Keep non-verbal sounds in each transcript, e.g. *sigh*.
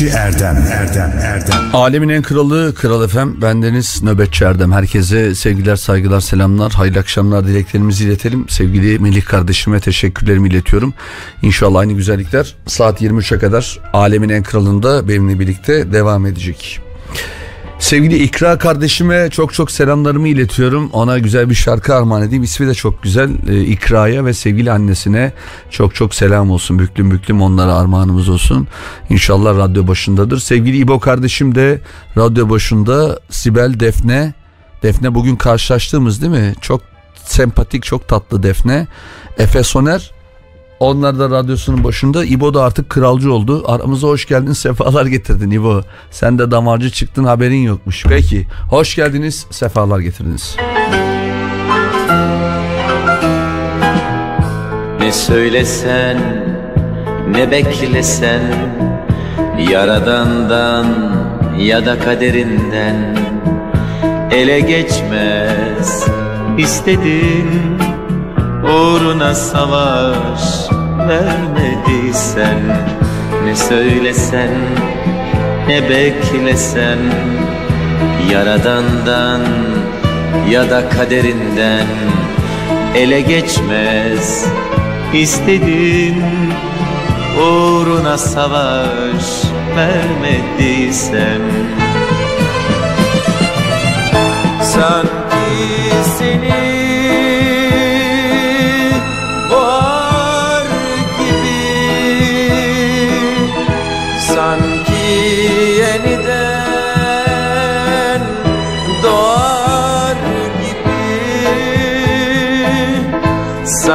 Nöbetçi Erdem. Erdem Erdem. Alemin en kralı Kral Efem bendeniz Nöbetçi Erdem. Herkese sevgiler saygılar selamlar. Hayırlı akşamlar dileklerimizi iletelim. Sevgili Melih kardeşime teşekkürlerimi iletiyorum. İnşallah aynı güzellikler saat 23'e kadar Alemin en kralında benimle birlikte devam edecek Sevgili İkra kardeşime çok çok selamlarımı iletiyorum. Ona güzel bir şarkı armağan edeyim. İsmi de çok güzel. Ee, İkra'ya ve sevgili annesine çok çok selam olsun. Büklüm büklüm onlara armağanımız olsun. İnşallah radyo başındadır. Sevgili İbo kardeşim de radyo başında. Sibel Defne. Defne bugün karşılaştığımız değil mi? Çok sempatik, çok tatlı Defne. Efe Soner onlar da radyosunun başında. İbo da artık kralcı oldu. Aramıza hoş geldin, sefalar getirdin İbo. Sen de damarcı çıktın haberin yokmuş. Peki, hoş geldiniz, sefalar getirdiniz. Ne söylesen, ne beklesen Yaradandan ya da kaderinden Ele geçmez istedin Uğruna savaş vermediysen Ne söylesen ne beklesen Yaradandan ya da kaderinden Ele geçmez. İstedin Uğruna savaş vermediysem Sanki seni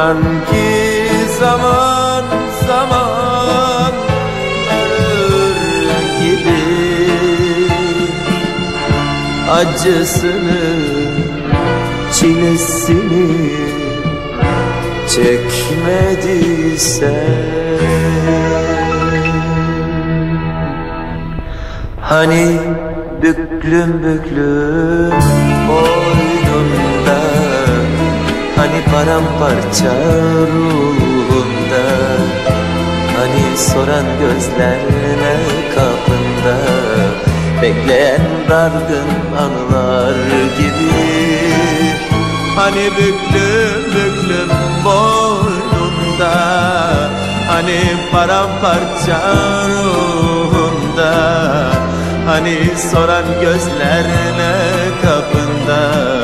Sanki zaman zaman ölür gibi. Acısını, çilesini çekmediyse. Hani büklüm büklüm paramparça ruhunda. Hani soran gözlerine kapında Bekleyen dargın anılar gibi. Hani büklüm büklüm boynunda Hani paramparça ruhunda. Hani soran gözlerine kapında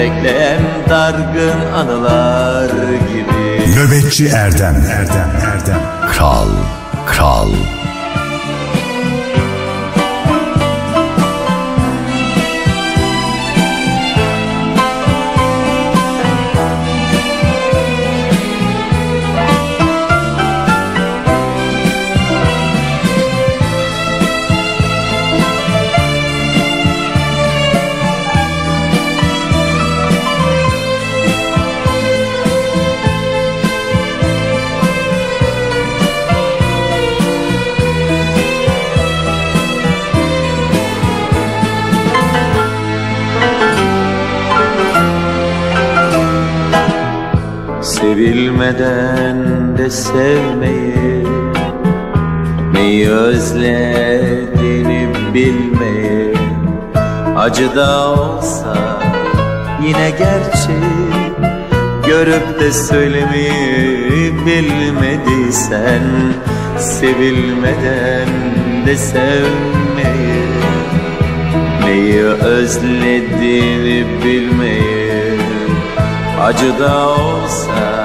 Bekleyen dargın anılar gibi. Nöbetçi Erdem. Erdem Erdem. Kral, kral Sevilmeden de sevmeyi Neyi özlediğini bilmeyi. Acı da olsa yine gerçek Görüp de söylemeyi bilmediysen Sevilmeden de sevmeyi Neyi özlediğini bilmeyi. Acı da olsa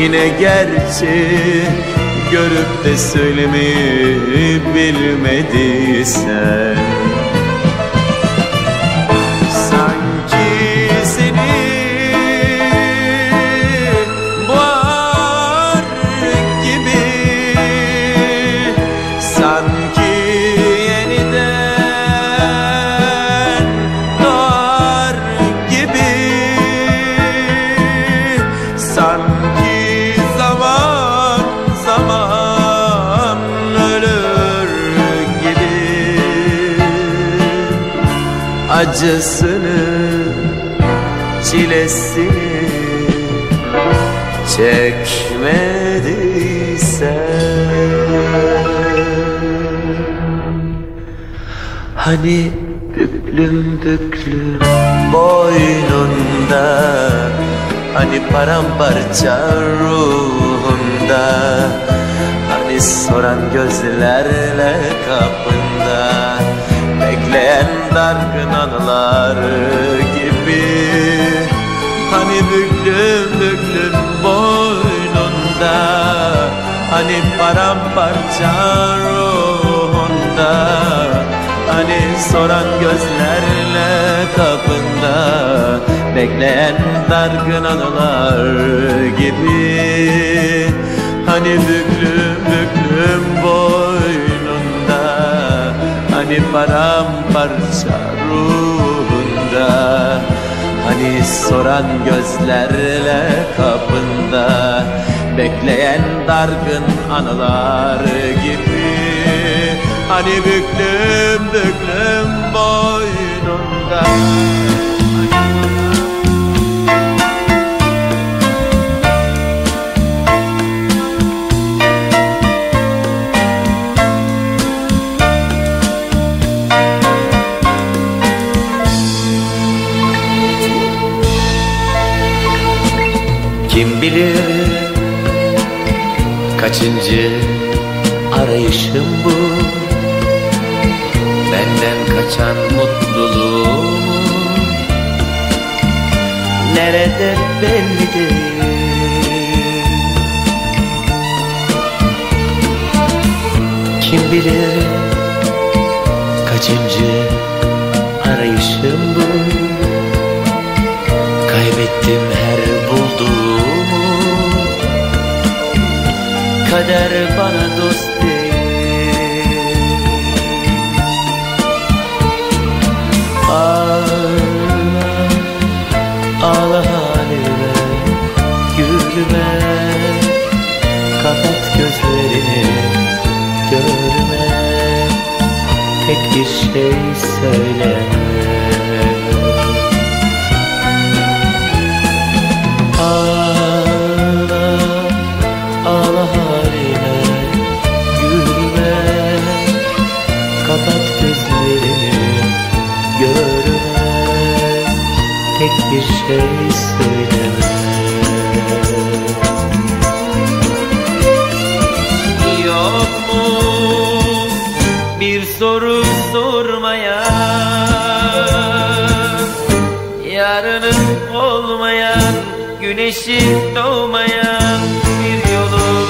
yine gerçi Görüp de söylemeyi bilmediysen Acısını, çilesini çekmediysen. Hani büklüm büklüm boynunda Hani paramparça ruhunda Hani soran gözlerle kapında Bekleyen dargın anılar gibi. Hani büklüm büklüm boynunda Hani paramparça ruhunda Hani soran gözlerle kapında Bekleyen dargın anılar gibi. Hani büklüm büklüm Hani paramparça ruhunda Hani soran gözlerle kapında Bekleyen dargın anılar gibi. Hani büklüm büklüm boynunda kaçıncı arayışım bu. Benden kaçan mutluluğum Nerede belli Kim bilir kaçıncı arayışım bu? Kaybettim her Kader bana dost değil. Ağla, ağla halime, gülme Kapat gözlerini, görme Tek bir şey söyleme Güneşi doğmayan bir yolun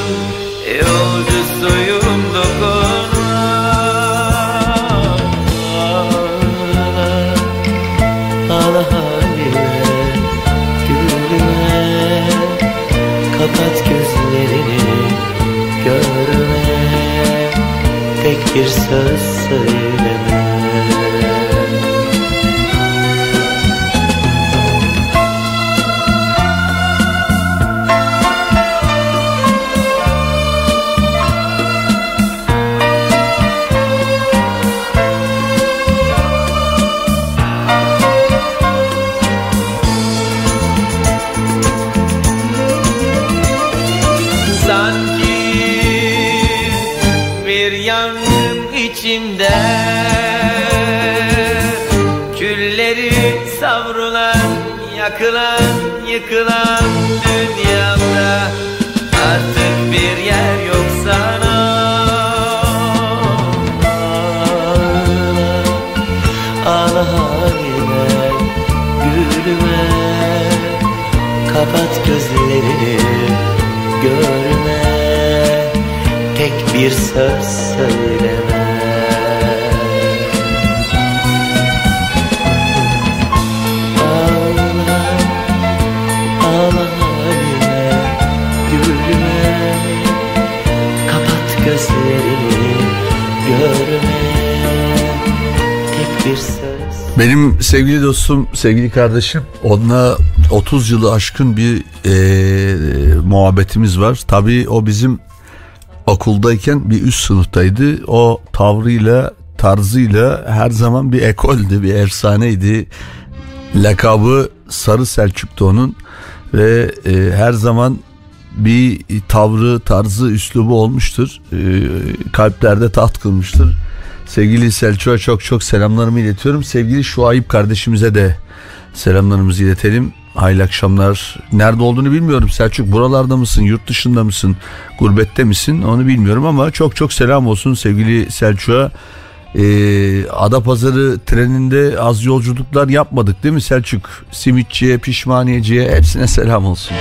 Yolcusuyum dokunma. Ağla halime Gülme Kapat gözlerini Görme Tek bir söz söyleme bir söz söyleme Benim sevgili dostum, sevgili kardeşim onunla 30 yılı aşkın bir eee, muhabbetimiz var. Tabii o bizim okuldayken bir üst sınıftaydı. O tavrıyla, tarzıyla her zaman bir ekoldü, bir efsaneydi. Lakabı Sarı Selçuk'tu onun ve e, her zaman bir tavrı, tarzı, üslubu olmuştur. E, kalplerde taht kılmıştır. Sevgili Selçuk'a çok çok selamlarımı iletiyorum. Sevgili Şuayip kardeşimize de selamlarımızı iletelim. Hayırlı akşamlar. Nerede olduğunu bilmiyorum Selçuk. Buralarda mısın? Yurt dışında mısın? Gurbette misin? Onu bilmiyorum ama çok çok selam olsun sevgili Selçuk'a. Ee, Adapazarı treninde az yolculuklar yapmadık değil mi Selçuk? Simitçiye, pişmaniyeciye hepsine selam olsun.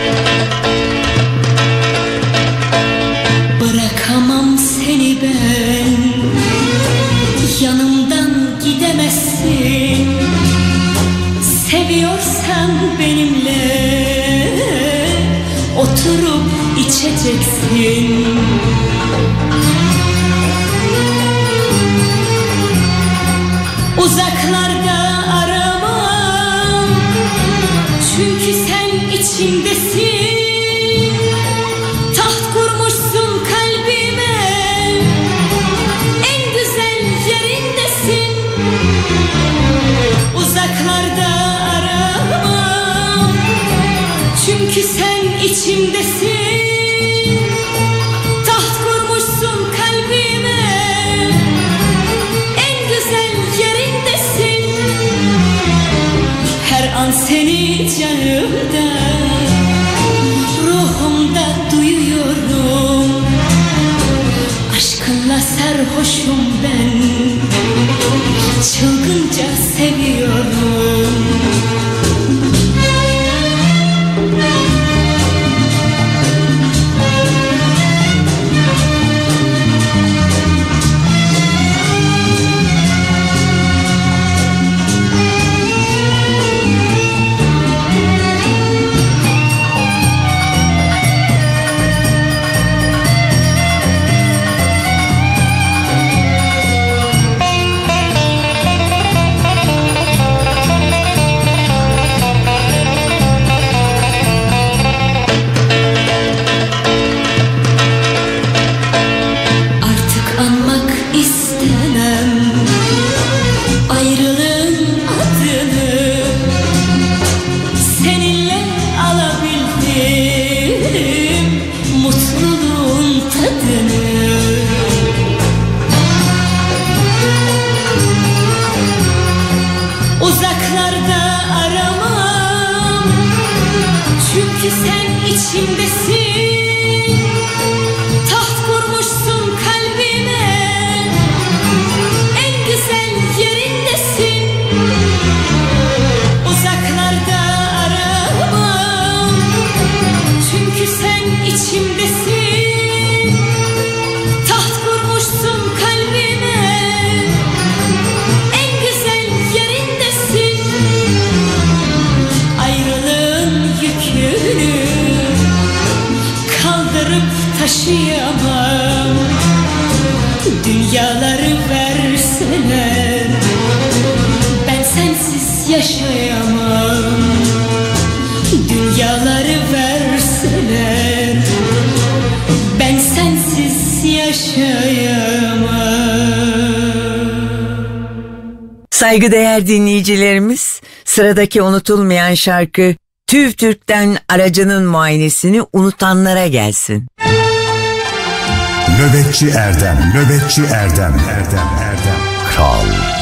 Sen içimdesin 조금 전 sıradaki unutulmayan şarkı TÜV TÜRK'ten aracının muayenesini unutanlara gelsin. Nöbetçi Erdem, Nöbetçi Erdem, Erdem, Erdem. Kral.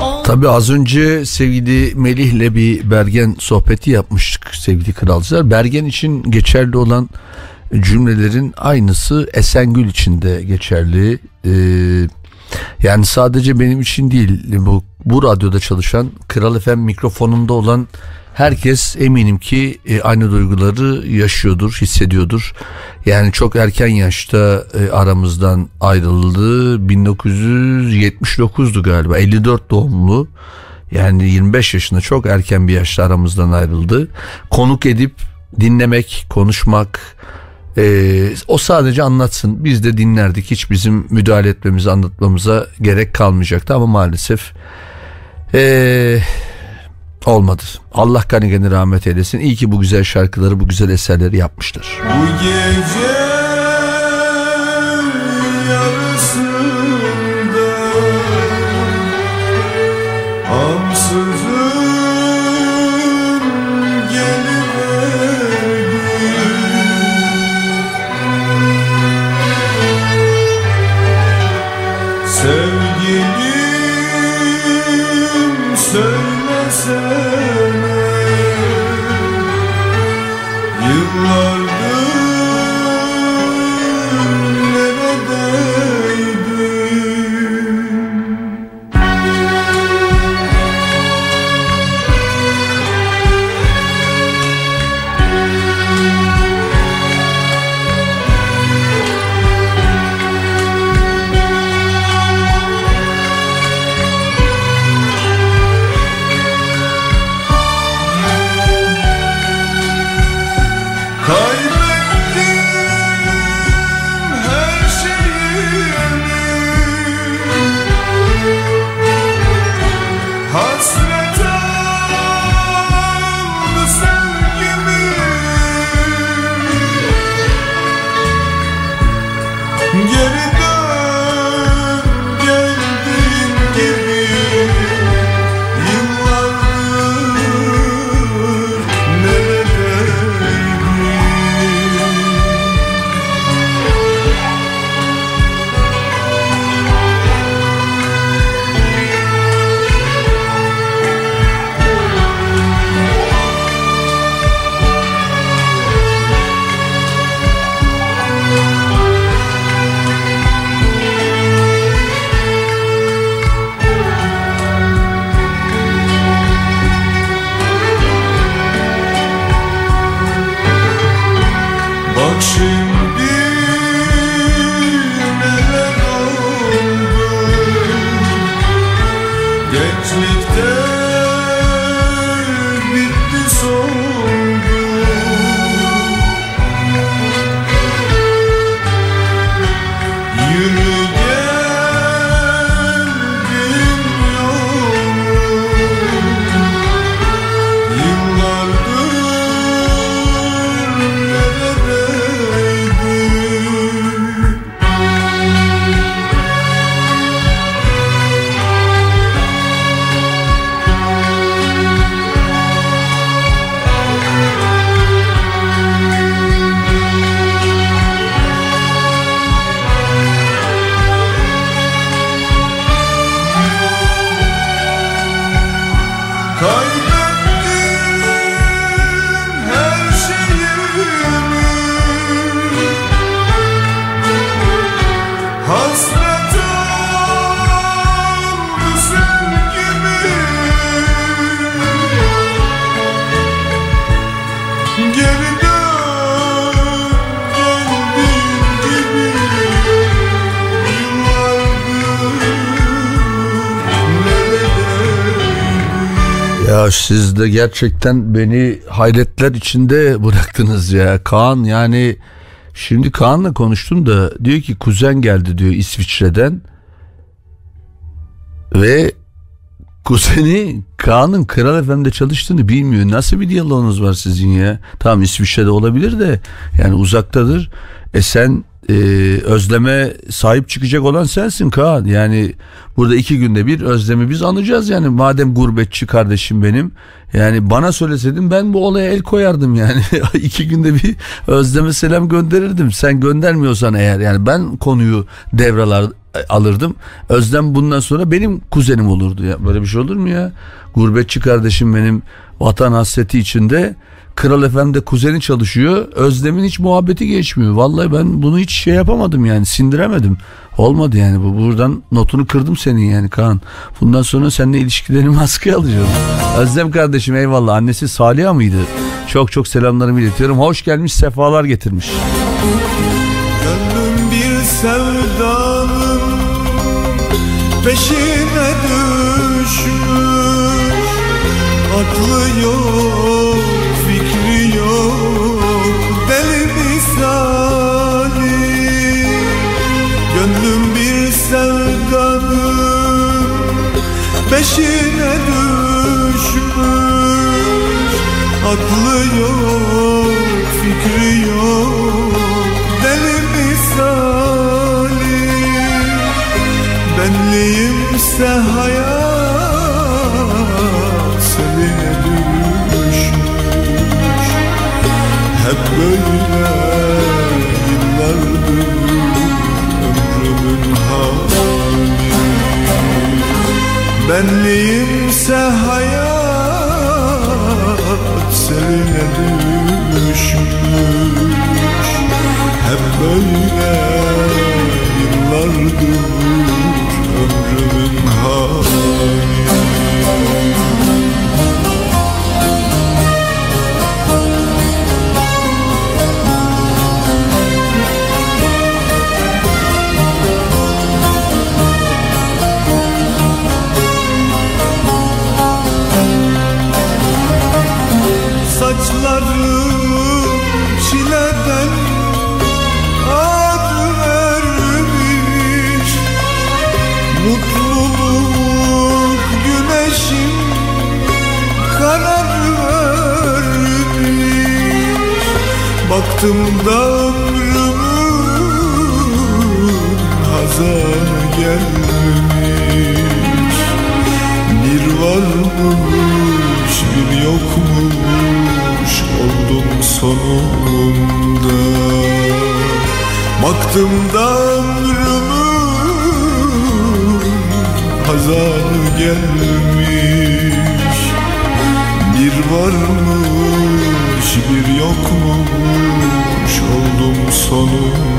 Ol- Tabii az önce sevgili Melih'le bir Bergen sohbeti yapmıştık sevgili kralcılar. Bergen için geçerli olan cümlelerin aynısı Esengül için de geçerli. Ee, yani sadece benim için değil bu, bu radyoda çalışan Kral FM mikrofonunda olan herkes eminim ki e, aynı duyguları yaşıyordur, hissediyordur. Yani çok erken yaşta e, aramızdan ayrıldı. 1979'du galiba. 54 doğumlu. Yani 25 yaşında çok erken bir yaşta aramızdan ayrıldı. Konuk edip dinlemek, konuşmak, e, o sadece anlatsın. Biz de dinlerdik. Hiç bizim müdahale etmemize, anlatmamıza gerek kalmayacaktı ama maalesef e, olmadı. Allah gani rahmet eylesin. İyi ki bu güzel şarkıları, bu güzel eserleri yapmıştır. Bu gece Siz de gerçekten beni hayretler içinde *laughs* bıraktınız ya. Kaan yani şimdi Kaan'la konuştum da diyor ki kuzen geldi diyor İsviçre'den. Ve kuzeni Kaan'ın Kral FM'de çalıştığını bilmiyor. Nasıl bir diyaloğunuz var sizin ya? Tamam İsviçre'de olabilir de yani uzaktadır. E sen e, özleme sahip çıkacak olan sensin Kaan. Yani burada iki günde bir özlemi biz anacağız yani. Madem gurbetçi kardeşim benim. Yani bana söyleseydin ben bu olaya el koyardım yani. *laughs* iki günde bir özleme selam gönderirdim. Sen göndermiyorsan eğer yani ben konuyu devralar alırdım. Özlem bundan sonra benim kuzenim olurdu ya. Böyle bir şey olur mu ya? Gurbetçi kardeşim benim vatan hasreti içinde Kral FM'de kuzeni çalışıyor. Özlem'in hiç muhabbeti geçmiyor. Vallahi ben bunu hiç şey yapamadım yani sindiremedim. Olmadı yani bu. Buradan notunu kırdım senin yani Kaan. Bundan sonra seninle ilişkilerimi *laughs* askıya alacağım. Özlem kardeşim eyvallah. Annesi Saliha mıydı? Çok çok selamlarımı iletiyorum. Hoş gelmiş sefalar getirmiş. Gönlüm bir sevdanın peşine düşmüş Aklı yok, Aklı yok, fikri yok, deli misali. Benliğimse hayat seninle düşmüş. Hep böyle yıllardır ömrümün hali Benliğimse hayat seninle düşmüş. Hep böyle yıllardır ömrümün hali Baktım da ömrümün hazanı gelmiş. Bir varmış bir yokmuş oldum sonunda. Baktım da ömrümün hazanı gelmiş. Bir varmış bir yokmuş oldum sonunda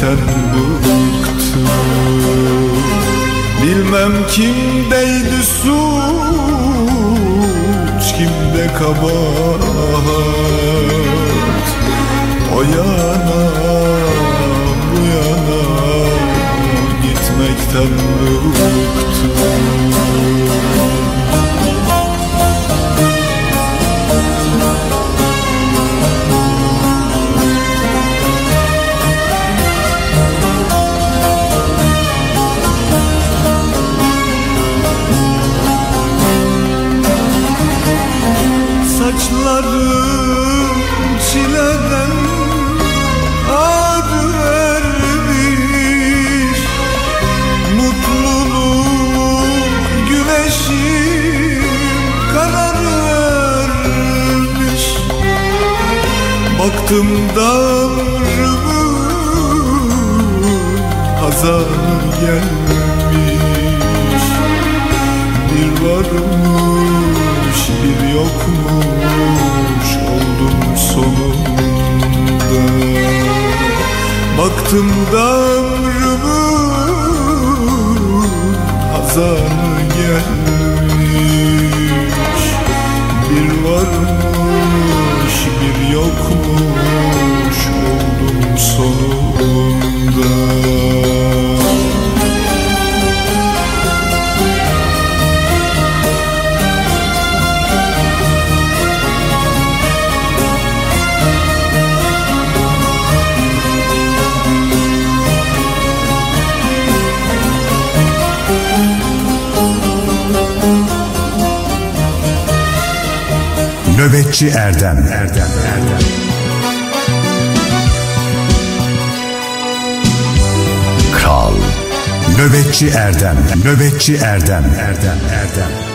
Kimden bıktım Bilmem kimdeydi suç Kimde kabahat. O yana bu yana Gitmekten bıktım. Baktım darımın hazanı gelmiş. Bir varmış bir yokmuş oldum sonunda. Baktım darımın hazanı gelmiş. Bir varmış bir yokmuş oldum sonunda. Nöbetçi Erdem. Erdem Erdem Kral. Nöbetçi Erdem. Nöbetçi Erdem Erdem. Erdem, Erdem.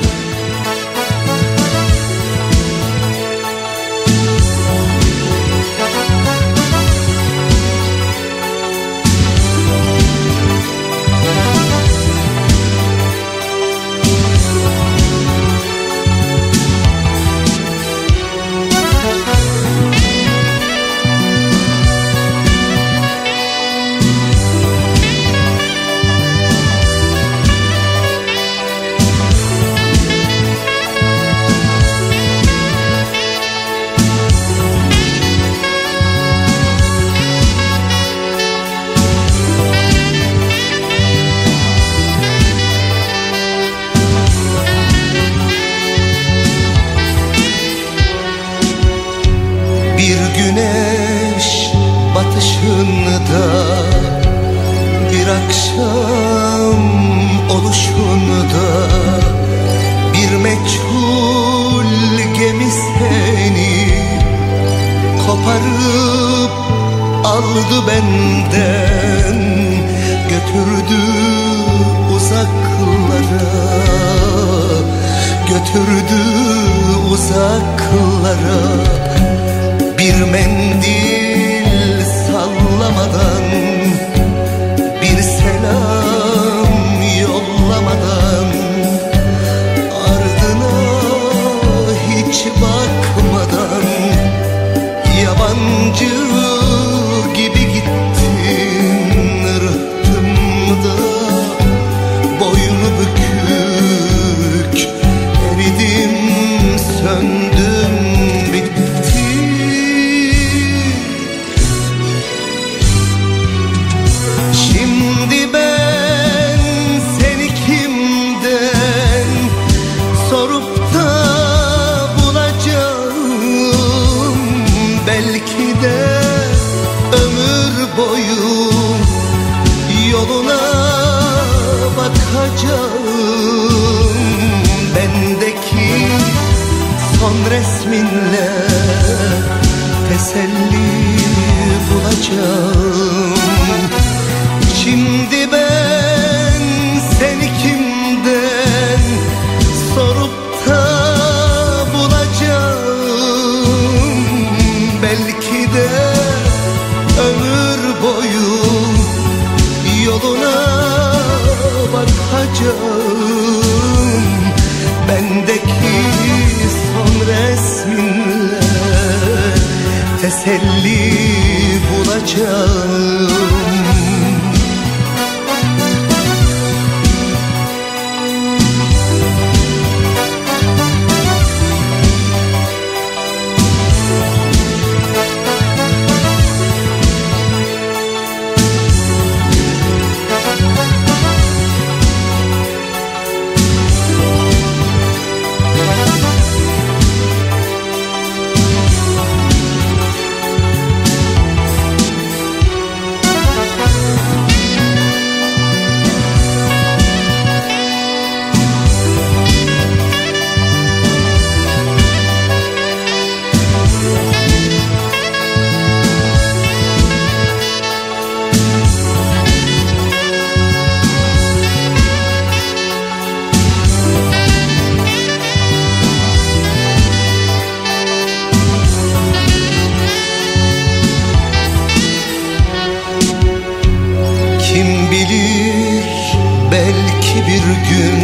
Bir gün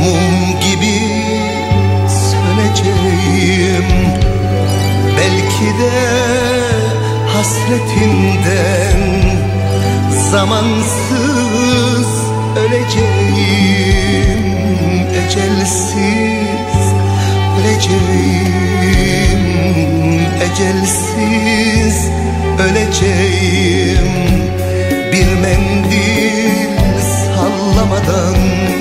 mum gibi söneceğim. Belki de hasretinden zamansız öleceğim. Ecelsiz öleceğim. Ecelsiz öleceğim. Mendil sallamadan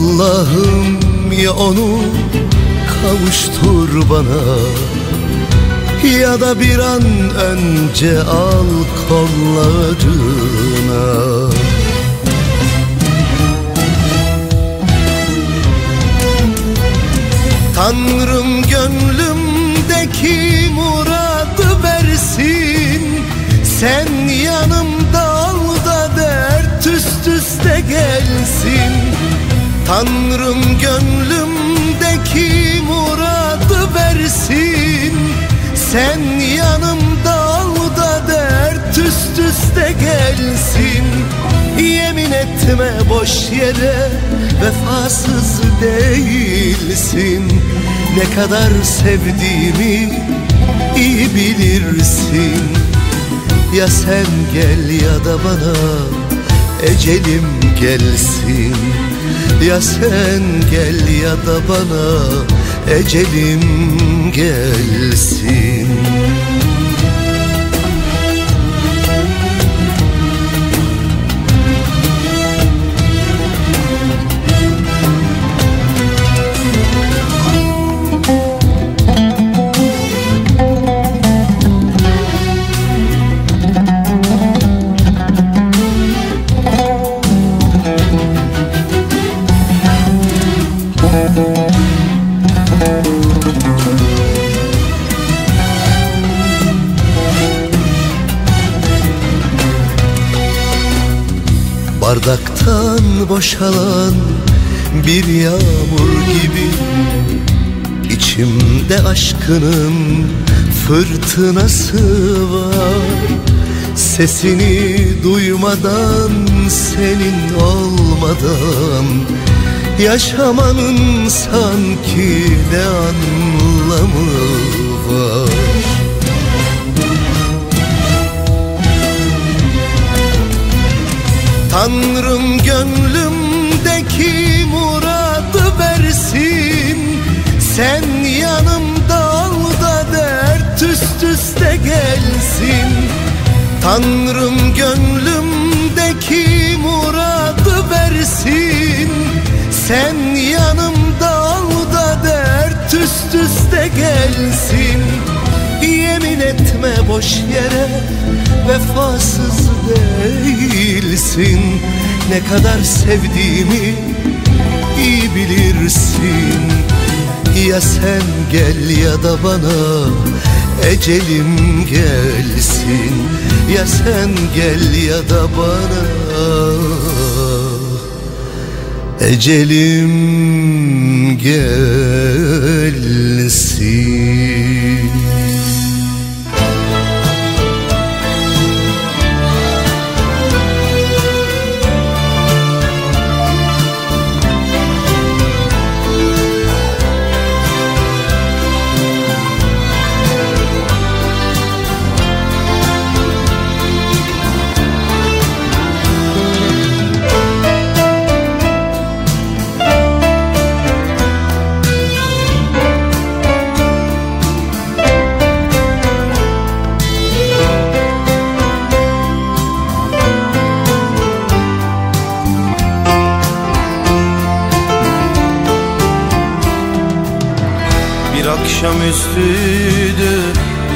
Allah'ım ya onu kavuştur bana. Ya da bir an önce al kollarına. Tanrım gönlümdeki muradı versin. Sen yanımda ol da dert üst üste gelsin Tanrım gönlümdeki muradı versin. Sen yanımda ol da dert üst üste gelsin. Yemin etme boş yere vefasız değilsin. Ne kadar sevdiğimi iyi bilirsin. Ya sen gel ya da bana ecelim gelsin Ya sen gel ya da bana ecelim gelsin Bardaktan boşalan bir yağmur gibi İçimde aşkının fırtınası var. Sesini duymadan senin olmadan Yaşamanın sanki ne anlamı var Tanrım gönlümdeki muradı versin. Sen yanımda ol da dert üst üste gelsin. Tanrım gönlümdeki muradı versin. Sen yanımda ol da dert üst üste gelsin. Yemin etme boş yere vefasız değilsin. Ne kadar sevdiğimi iyi bilirsin. Ya sen gel ya da bana ecelim gelsin. Ya sen gel ya da bana ecelim gelsin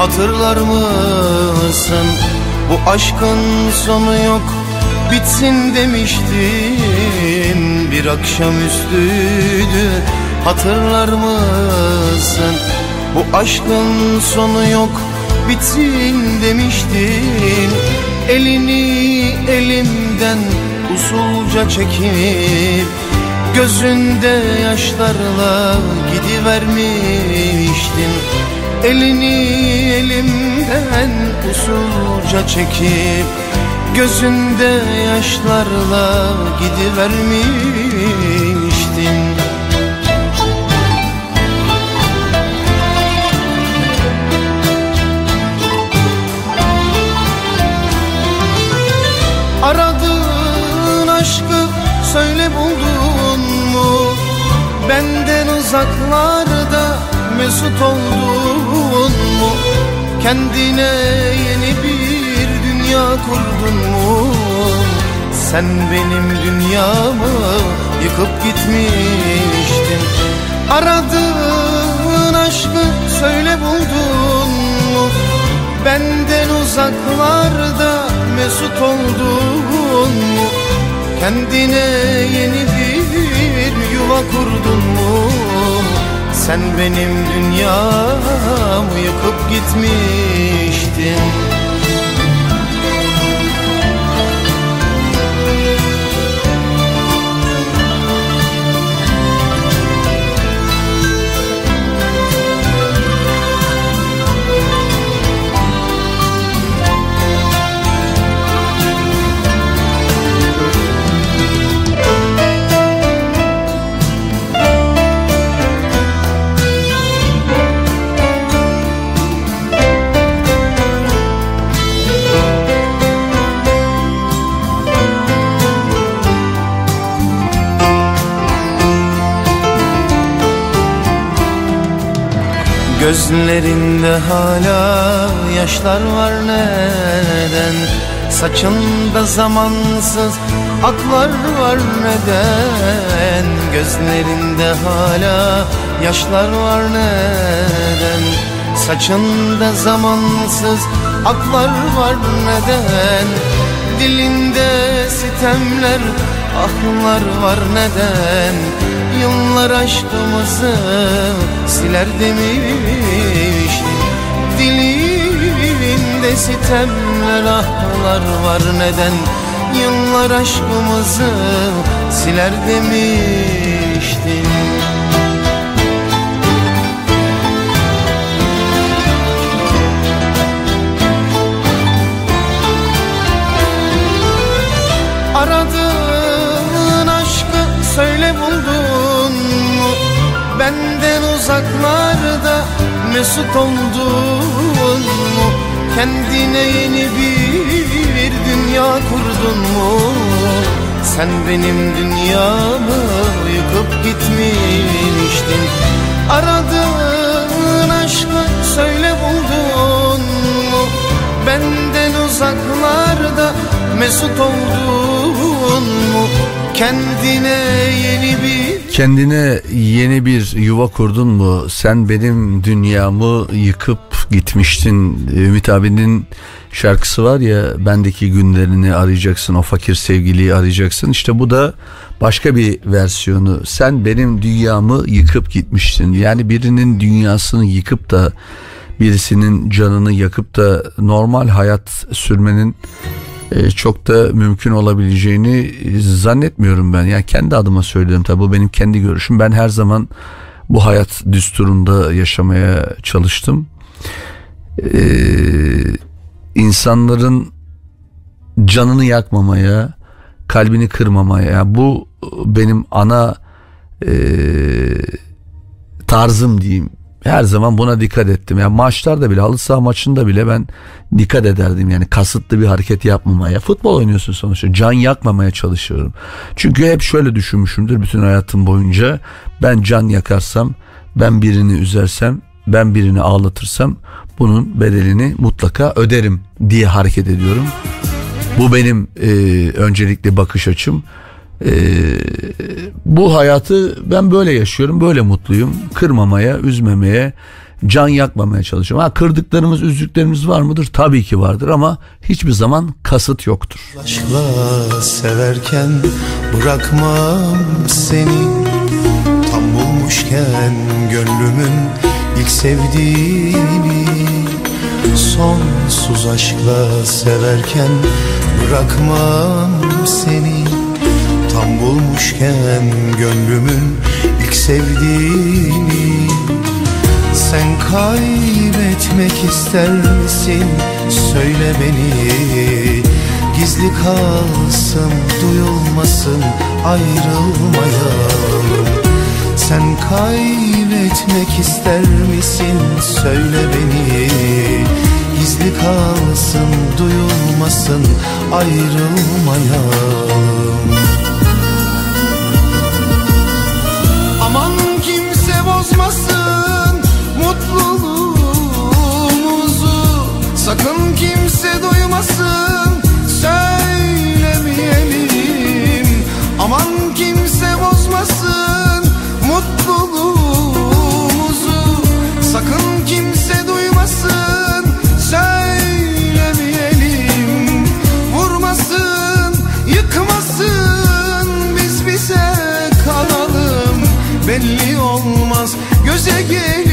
hatırlar mısın? Bu aşkın sonu yok bitsin demiştin Bir akşamüstüydü hatırlar mısın? Bu aşkın sonu yok bitsin demiştin Elini elimden usulca çekip Gözünde yaşlarla gidivermiştin Elini elimden usulca çekip Gözünde yaşlarla gidivermiştin Kendine yeni bir dünya kurdun mu? Sen benim dünyamı yıkıp gitmiştin Aradığın aşkı söyle buldun mu? Benden uzaklarda mesut oldun mu? Kendine yeni bir yuva kurdun mu? Sen benim dünyamı yıkıp gitmiştin Gözlerinde hala yaşlar var neden? Saçında zamansız aklar var neden? Gözlerinde hala yaşlar var neden? Saçında zamansız aklar var neden? Dilinde sitemler ahlar var neden Yıllar aşkımızı siler demiştin Dilinde sitemler ahlar var. Neden Yıllar aşkımızı siler demiştin? Aradığın aşkı söyle buldun? Benden uzaklarda mesut oldun mu? Kendine yeni bir dünya kurdun mu? Sen benim dünyamı yıkıp gitmiştin. Aradığın aşkı söyle buldun mu? Benden uzaklarda mesut oldun mu Kendine yeni bir Kendine yeni bir yuva kurdun mu? Sen benim dünyamı yıkıp gitmiştin. Ümit abinin şarkısı var ya bendeki günlerini arayacaksın o fakir sevgiliyi arayacaksın. İşte bu da başka bir versiyonu. Sen benim dünyamı yıkıp gitmiştin. Yani birinin dünyasını yıkıp da birisinin canını yakıp da normal hayat sürmenin e, çok da mümkün olabileceğini zannetmiyorum ben. Yani kendi adıma söylüyorum tabii bu benim kendi görüşüm. Ben her zaman bu hayat düsturunda yaşamaya çalıştım. Ee, insanların canını yakmamaya, kalbini kırmamaya yani bu benim ana e, tarzım diyeyim. Her zaman buna dikkat ettim. Yani maçlarda bile halı saha maçında bile ben dikkat ederdim. Yani kasıtlı bir hareket yapmamaya. Futbol oynuyorsun sonuçta. Can yakmamaya çalışıyorum. Çünkü hep şöyle düşünmüşümdür bütün hayatım boyunca. Ben can yakarsam, ben birini üzersem, ben birini ağlatırsam bunun bedelini mutlaka öderim diye hareket ediyorum. Bu benim e, öncelikli bakış açım. E, bu hayatı ben böyle yaşıyorum, böyle mutluyum. Kırmamaya, üzmemeye, can yakmamaya çalışıyorum. Ha kırdıklarımız, üzdüklerimiz var mıdır? Tabii ki vardır ama hiçbir zaman kasıt yoktur. Aşkla severken bırakmam seni Tam bulmuşken gönlümün ilk sevdiğini Sonsuz aşkla severken bırakmam seni Tam bulmuşken gönlümün ilk sevdiğini. Sen kaybetmek ister misin? Söyle beni. Gizli kalsın duyulmasın ayrılmayalım. Sen kaybetmek ister misin? Söyle beni. Gizli kalsın duyulmasın ayrılmayalım bozmasın mutluluğumuzu. Sakın kimse duymasın söylemeyelim. Aman kimse bozmasın mutluluğumuzu. Sakın kimse duymasın söylemeyelim. Vurmasın yıkmasın biz bize kalalım. Belli olmaz geceyi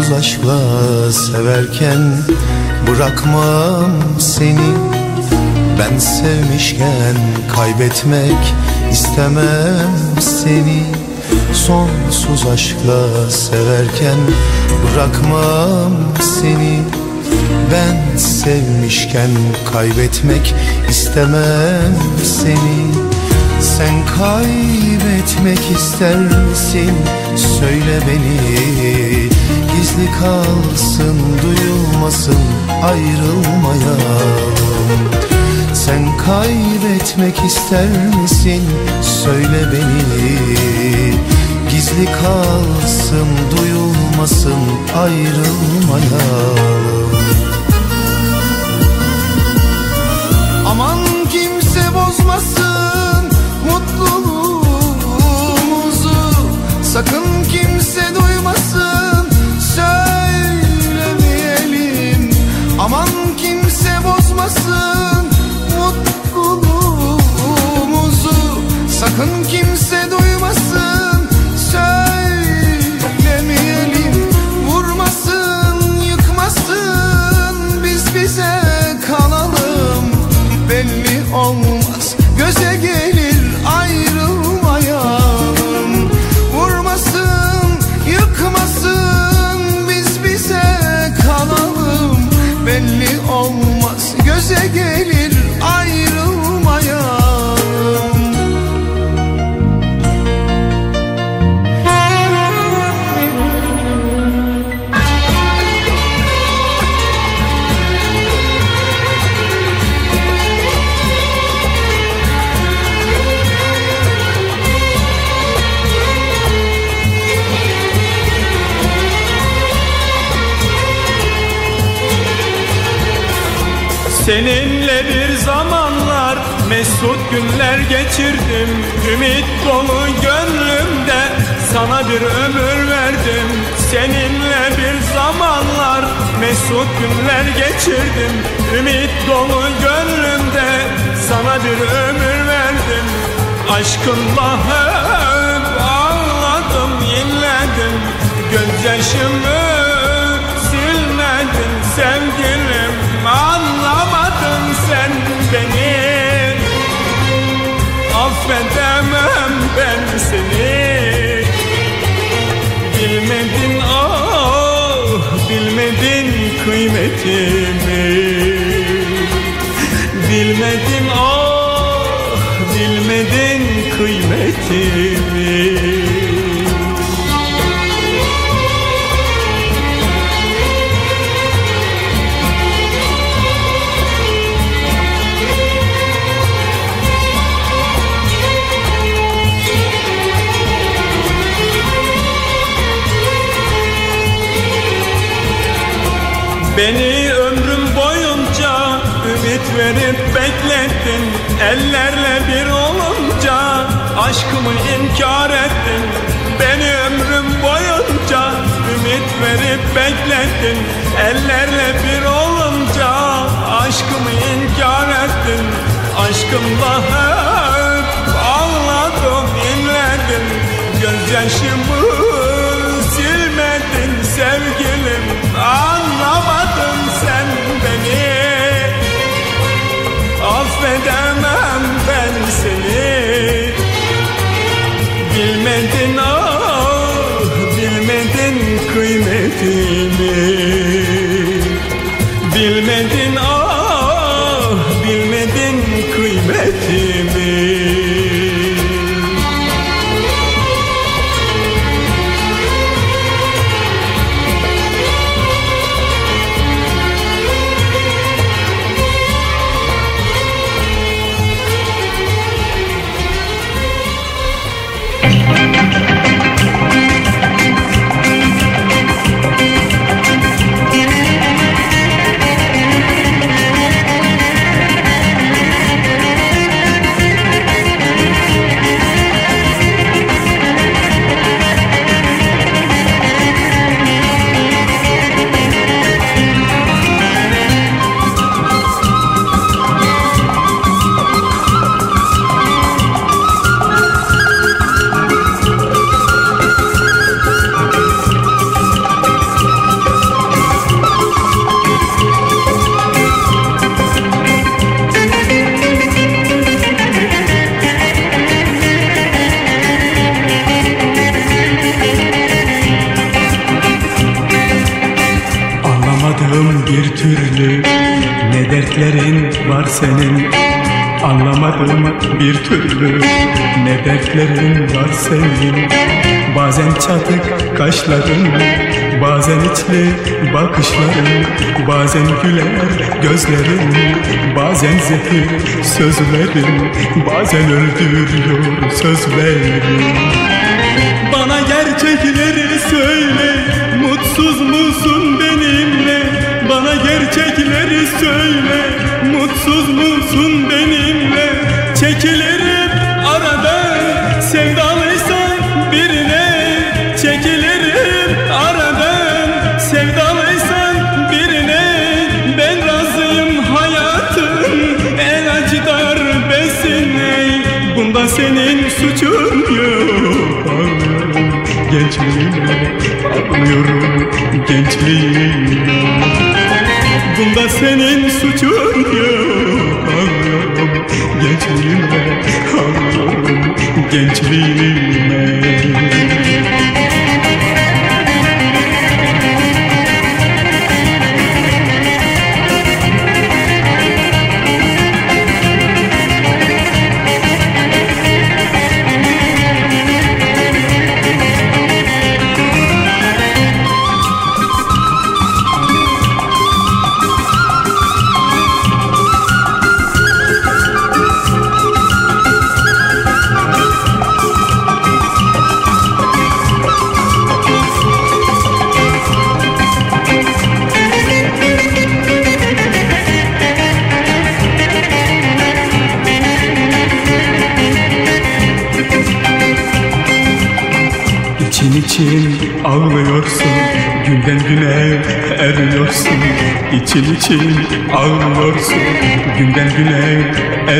Sonsuz aşkla severken bırakmam seni. Ben sevmişken kaybetmek istemem seni. Sonsuz aşkla severken bırakmam seni. Ben sevmişken kaybetmek istemem seni. Sen kaybetmek ister misin? Söyle beni Gizli kalsın, duyulmasın Ayrılmayalım Sen kaybetmek ister misin? Söyle beni. Gizli kalsın duyulmasın ayrılmayalım Aman kimse bozmasın mutluluğumuzu. Sakın kimse duymasın bozmasın mutluluğumuzu. Sakın kimse geçirdim. Ümit dolu gönlümde sana bir ömür verdim. Seninle bir zamanlar mesut günler geçirdim. Ümit dolu gönlümde sana bir ömür verdim. Aşkınla hep ağladım inledim Gözyaşımı silmedin sevgilim. Anlamadın sen beni Affedemem ben seni. Bilmedin ah bilmedin kıymetimi. Bilmedin ah bilmedin kıymetimi Beni ömrüm boyunca ümit verip beklettin Ellerle bir olunca aşkımı inkar ettin. Beni ömrüm boyunca ümit verip beklettin Ellerle bir olunca aşkımı inkar ettin. Aşkımla hep ağladım inledim Gözyaşımı silmedin sevgilim. Anlamadın Affedemem ben seni. Bilmedin ah bilmedin kıymetimi. Bilmedin ah bilmedin kıymetimi Zehir sözlerin Bazen öldürüyor sözlerin Bana gerçekleri gençliğime Ağlıyorum Bunda senin suçun yok. Ağlıyorum gençliğime Ağlıyorum gençliğime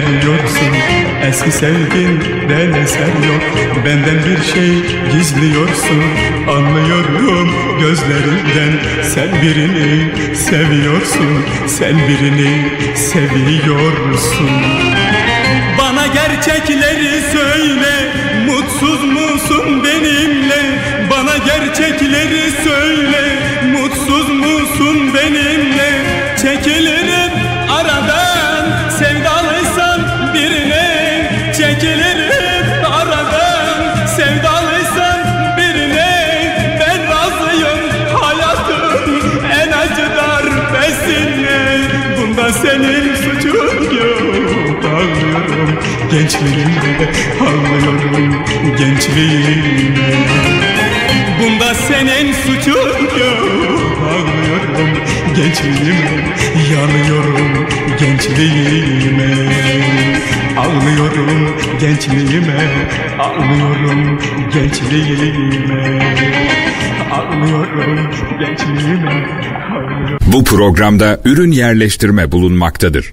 eriyorsun Eski sevginde eser yok Benden bir şey gizliyorsun. Anlıyorum gözlerinden Sen birini seviyorsun. Sen birini seviyorsun. Bana gerçekleri gençliğimde Ağlıyorum gençliğimde Bunda senin suçun yok Ağlıyorum gençliğime Yanıyorum gençliğime Ağlıyorum gençliğime Ağlıyorum gençliğime Ağlıyorum gençliğime Bu programda ürün yerleştirme bulunmaktadır.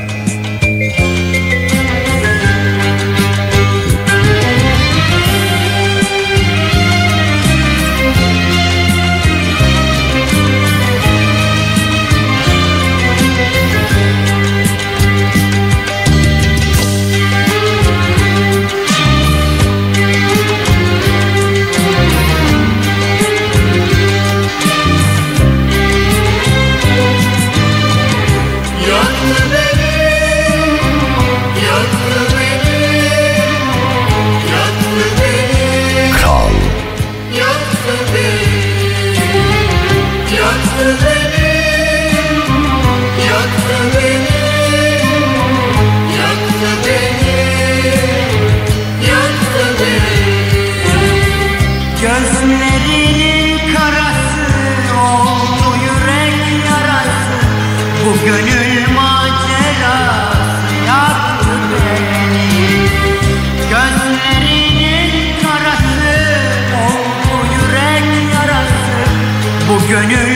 Bu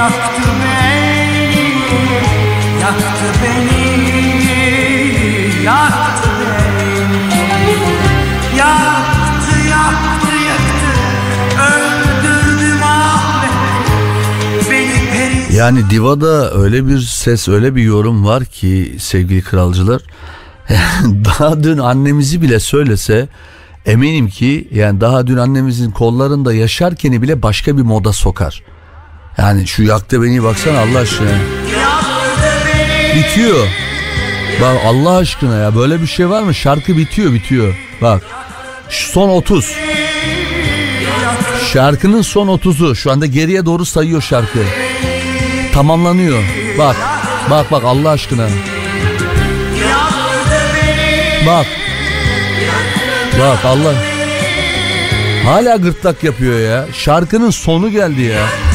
yaktı beni Yaktı beni Yaktı beni. Yaktı yaktı yaktı Öldürdü mahvetti Beni peri Yani Diva'da öyle bir ses öyle bir yorum var ki sevgili kralcılar. *laughs* Daha dün annemizi bile söylese eminim ki yani daha dün annemizin kollarında yaşarkeni bile başka bir moda sokar. Yani şu yaktı beni baksana Allah aşkına. Bitiyor. Bak Allah aşkına ya böyle bir şey var mı? Şarkı bitiyor bitiyor. Bak son 30. Şarkının son 30'u şu anda geriye doğru sayıyor şarkı. Tamamlanıyor. Bak bak bak Allah aşkına. Bak. Bak Allah. Hala gırtlak yapıyor ya. Şarkının sonu geldi ya.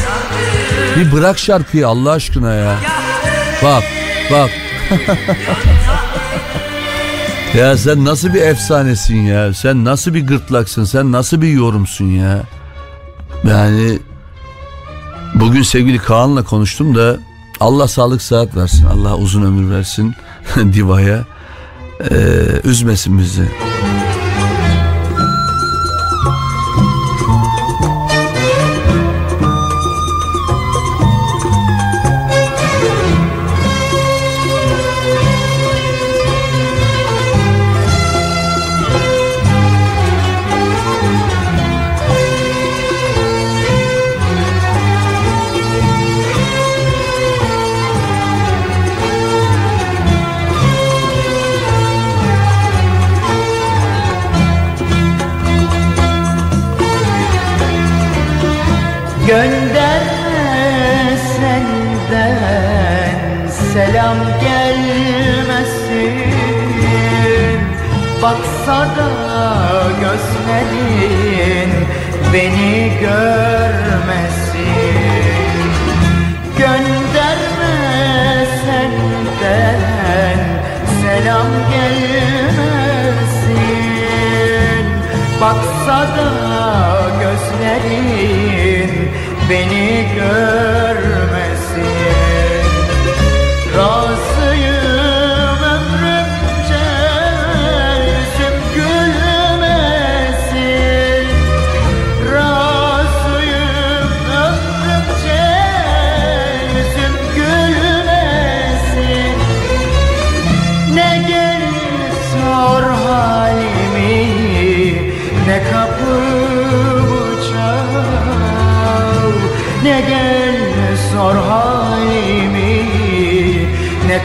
Bir bırak şarkıyı Allah aşkına ya. Bak bak. *laughs* ya sen nasıl bir efsanesin ya. Sen nasıl bir gırtlaksın. Sen nasıl bir yorumsun ya. Yani bugün sevgili Kaan'la konuştum da Allah sağlık saat versin. Allah uzun ömür versin *laughs* Diva'ya. Ee, üzmesin bizi.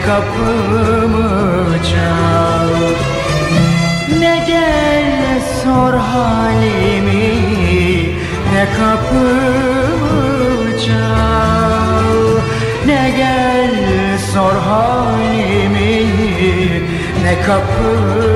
Kapımı çal. Ne gel sor halimi ne kapımı çal. Ne gel sor halimi ne kapımı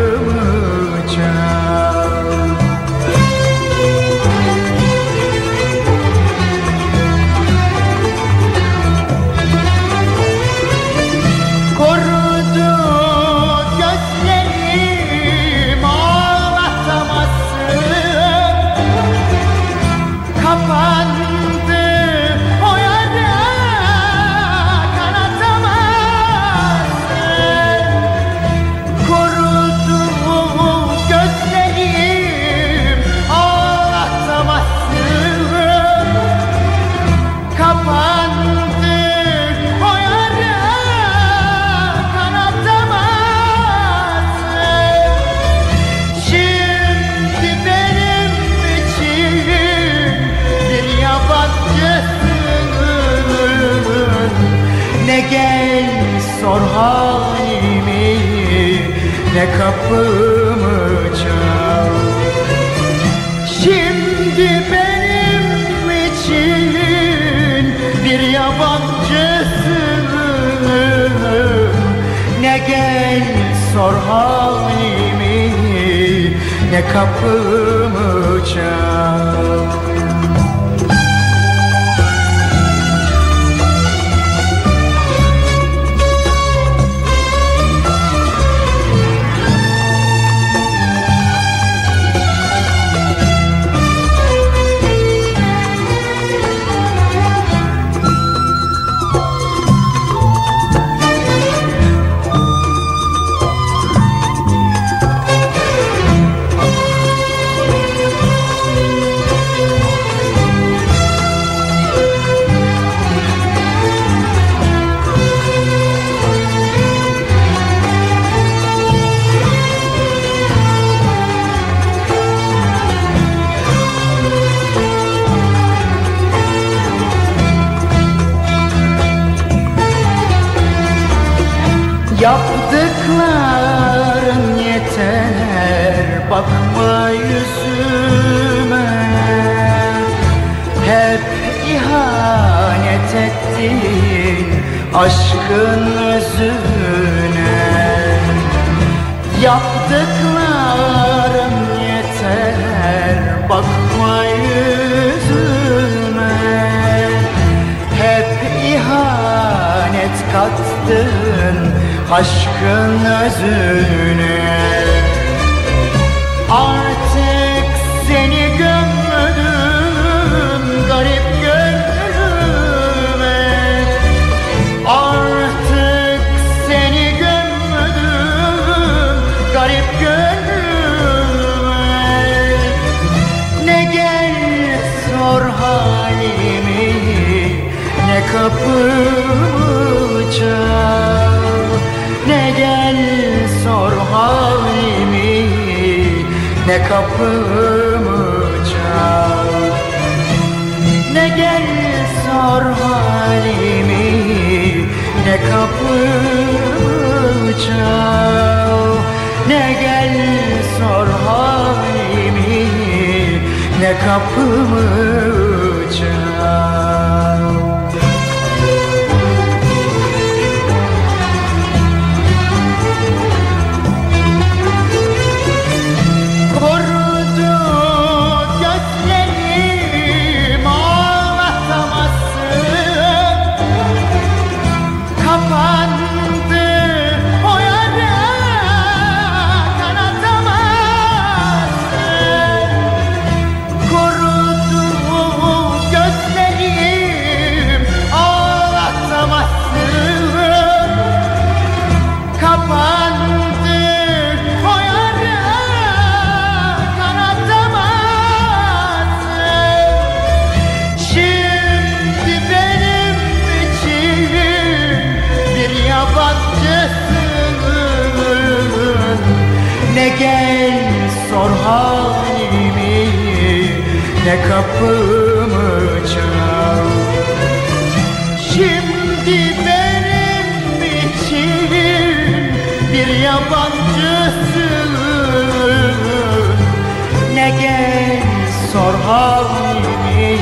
halimi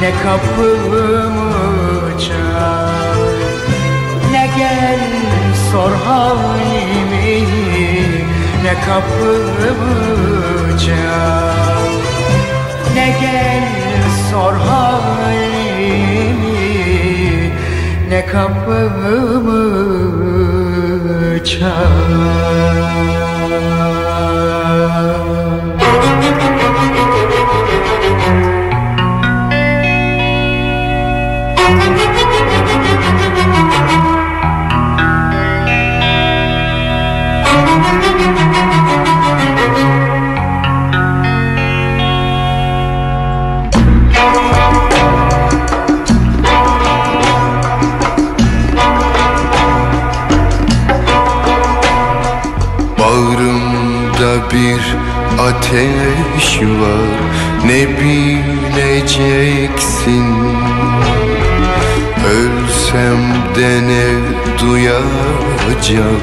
ne kapımı çal Ne gel sor halimi ne kapımı çal Ne gel sor halimi ne kapımı çal ateş var Ne bileceksin? Ölsem de ne duyacak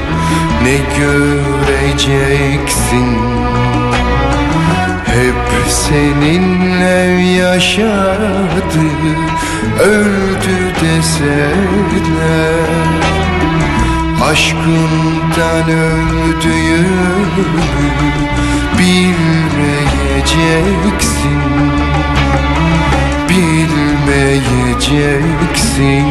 Ne göreceksin? Hep seninle yaşadı Öldü deseler Aşkından öldüğümü bilmeyeceksin Bilmeyeceksin.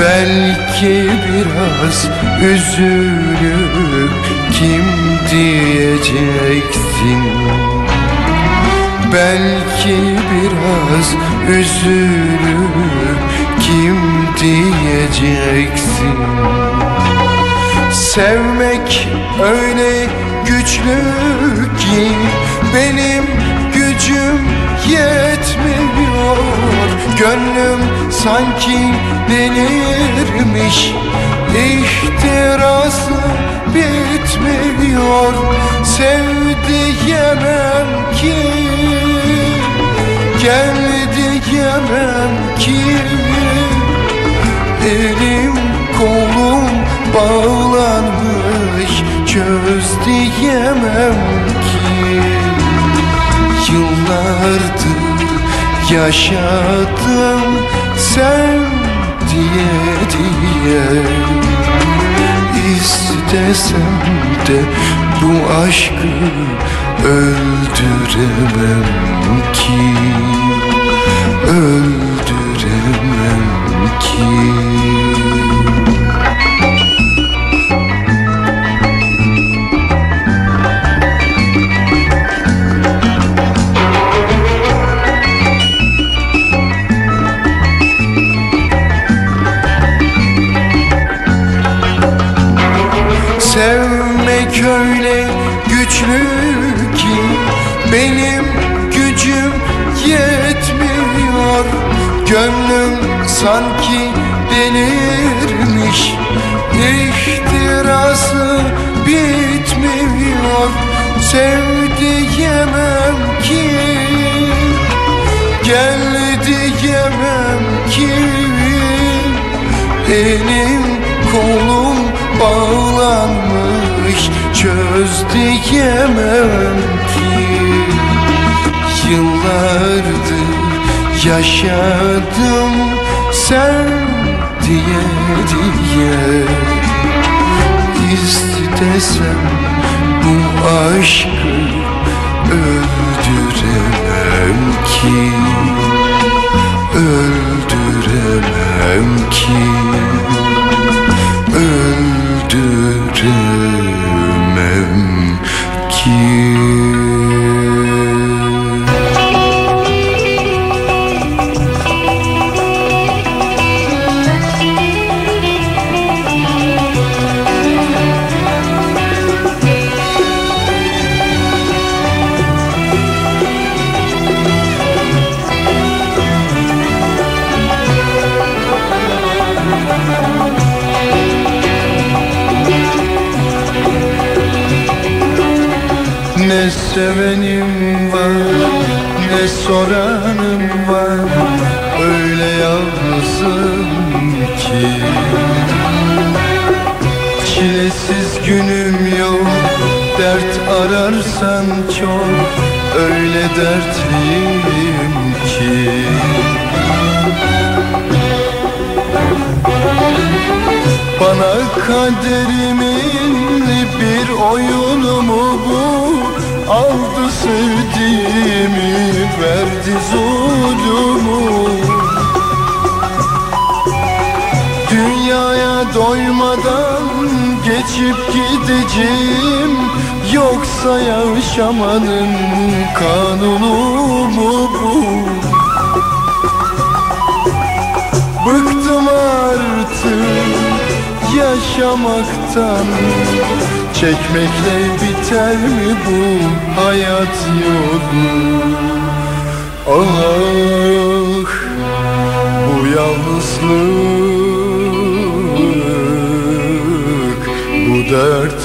Belki biraz üzülüp kim diyeceksin Belki biraz üzülüp kim diyeceksin? Sevmek öyle güçlü ki benim gücüm yetmiyor. Gönlüm sanki delirmiş ihtirası bitmiyor. Sevdiyemem ki Gel diyemem ki Elim kolum bağlanmış. Çöz diyemem ki Yıllardır yaşadım sen diye diye. İstesem de bu aşkı öldüremem ki. Öldüremem ki. Sevmek öyle güçlü sanki delirmiş. İhtirası bitmiyor. Sev diyemem ki Gel diyemem ki. Elim kolum bağlanmış. Çöz diyemem ki. Yıllardır yaşadım sen diye diye İstesem bu aşkı öldüremem ki Öldüremem ki Öldüremem ki ne soranım var Öyle yalnızım ki. Çilesiz günüm yok Dert ararsan çok Öyle dertliyim ki. Bana kaderimin bir oyunu mu bu Aldı sevdiğimi verdi zulümü. Dünyaya doymadan geçip gideceğim Yoksa yaşamanın kanunu mu bu? Bıktım artık yaşamaktan Çekmekle biter mi bu hayat yolu? Ah bu yalnızlık bu dert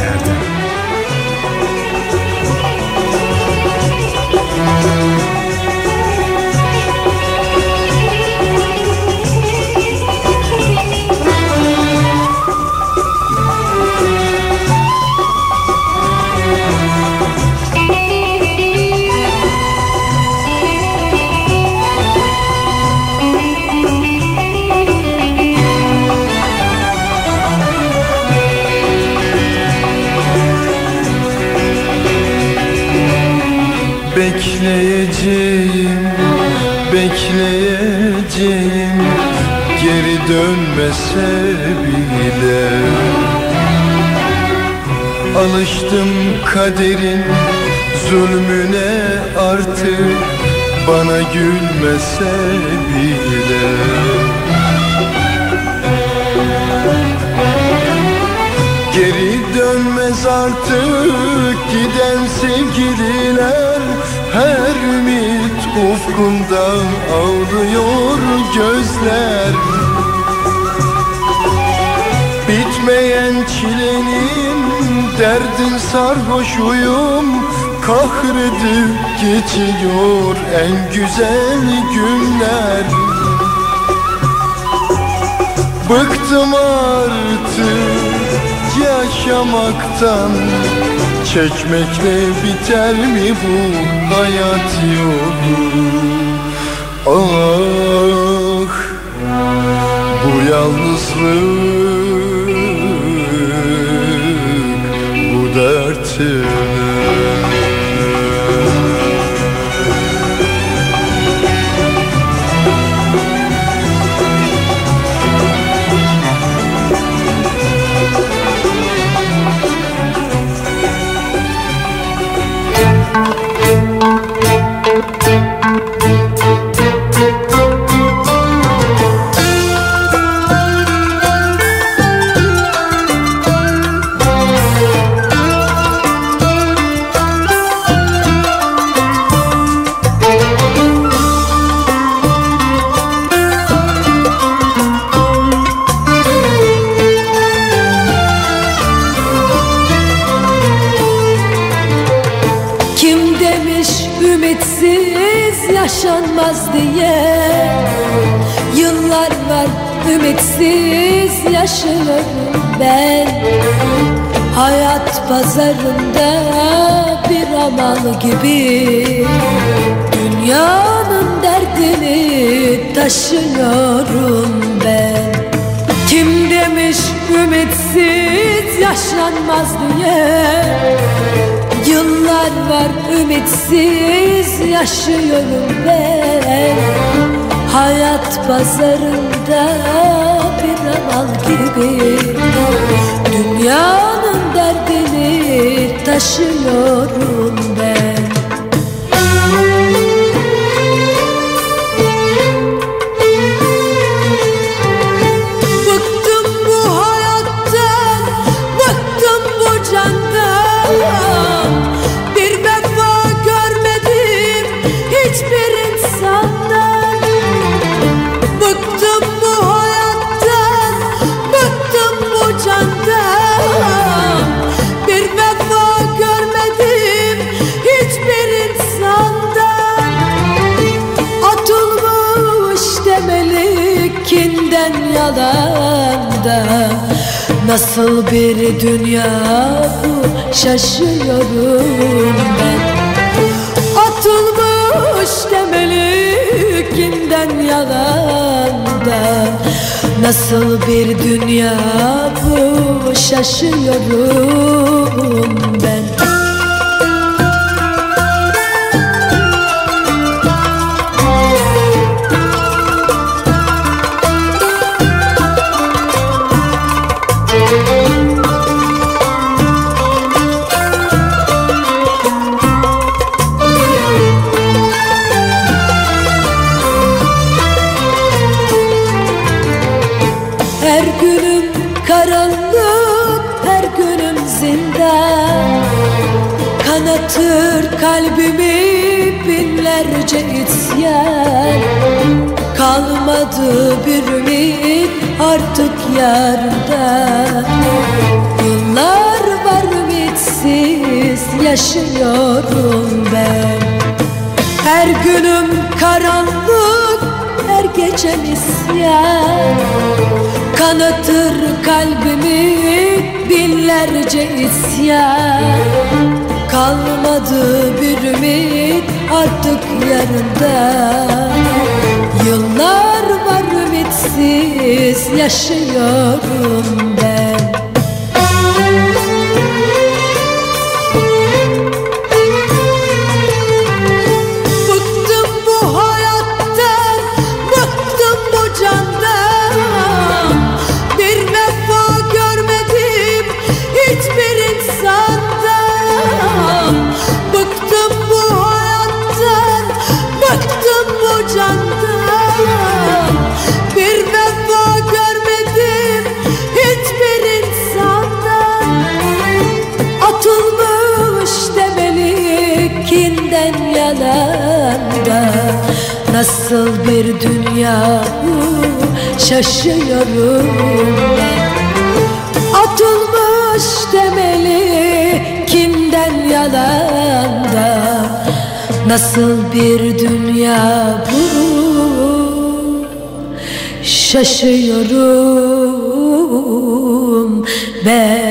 Bekleyeceğim, bekleyeceğim. Geri dönmese bile. Alıştım kaderin zulmüne artık. Bana gülmese bile. Geri dönmez artık giden sevgililer ufkunda ağlıyor gözler. Bitmeyen çilenin derdin sarhoşuyum. Kahredip geçiyor en güzel günler. Bıktım artık yaşamaktan Çekmekle biter mi bu hayat yolu? Ah bu yalnızlık bu dert ümitsiz yaşıyorum ben. Hayat pazarında bir amal gibi. Dünyanın derdini taşıyorum ben. Kim demiş ümitsiz yaşanmaz diye? Yıllar var ümitsiz yaşıyorum ben. Hayat pazarında bir amal gibi. Dünyanın derdini taşıyorum ben yalanda Nasıl bir dünya bu? Şaşıyorum ben. Atılmış demelikinden yalanda? Nasıl bir dünya bu? Şaşıyorum yarında Yıllar var ümitsiz yaşıyorum ben nasıl bir dünya bu? Şaşıyorum Atılmış demeli kimden yalanda Nasıl bir dünya bu? Şaşıyorum ben.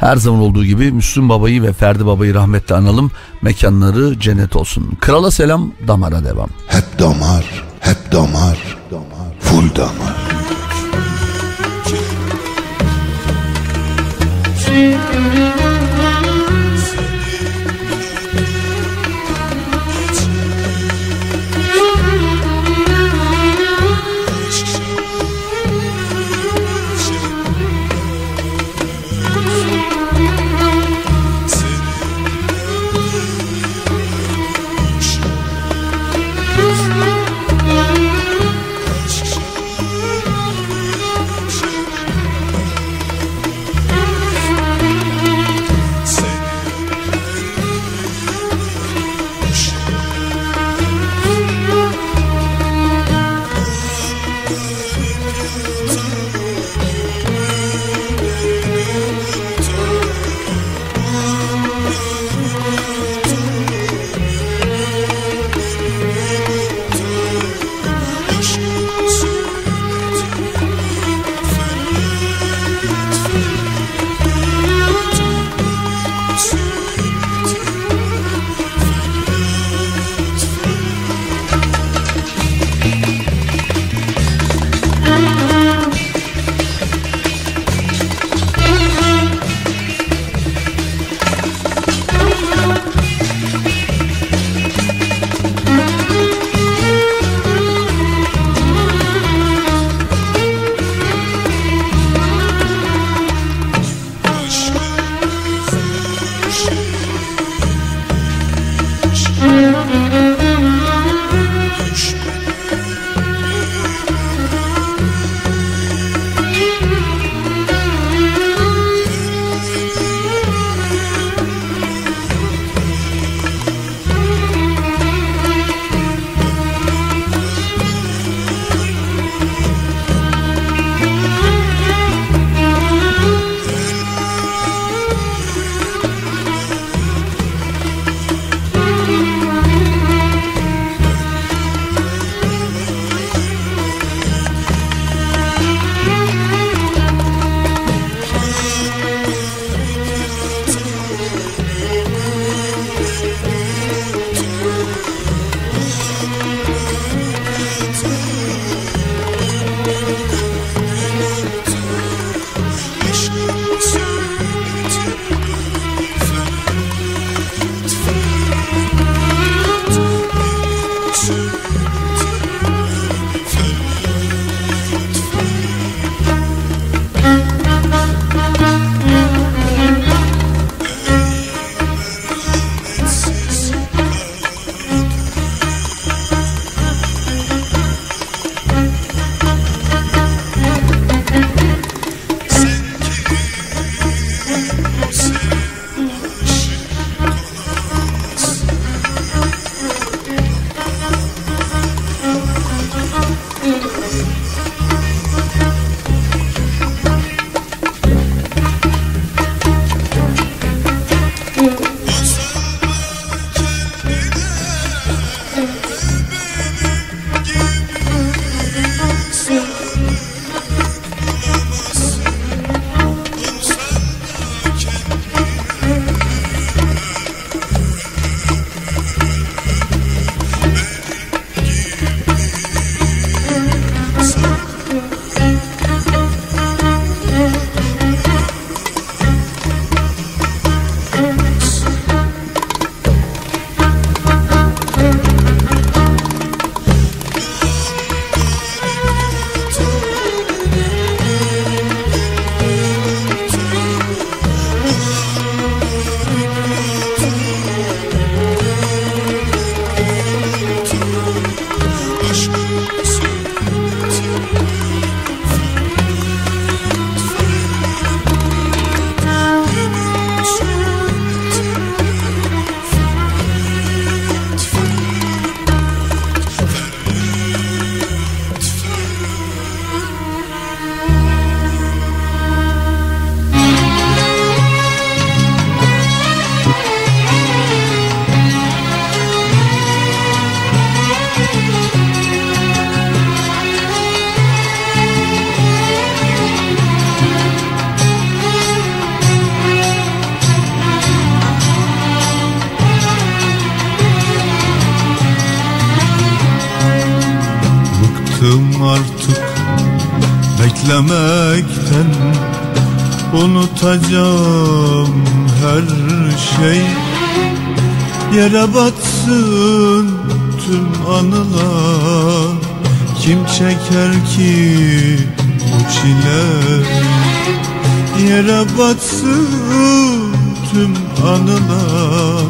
Her zaman olduğu gibi Müslüm Baba'yı ve Ferdi Baba'yı rahmetle analım. Mekanları cennet olsun. Krala selam, damara devam. Hep damar, hep damar, full damar. Unutacağım her şey. Yere batsın tüm anılar. Kim çeker ki bu çile Yere batsın tüm anılar.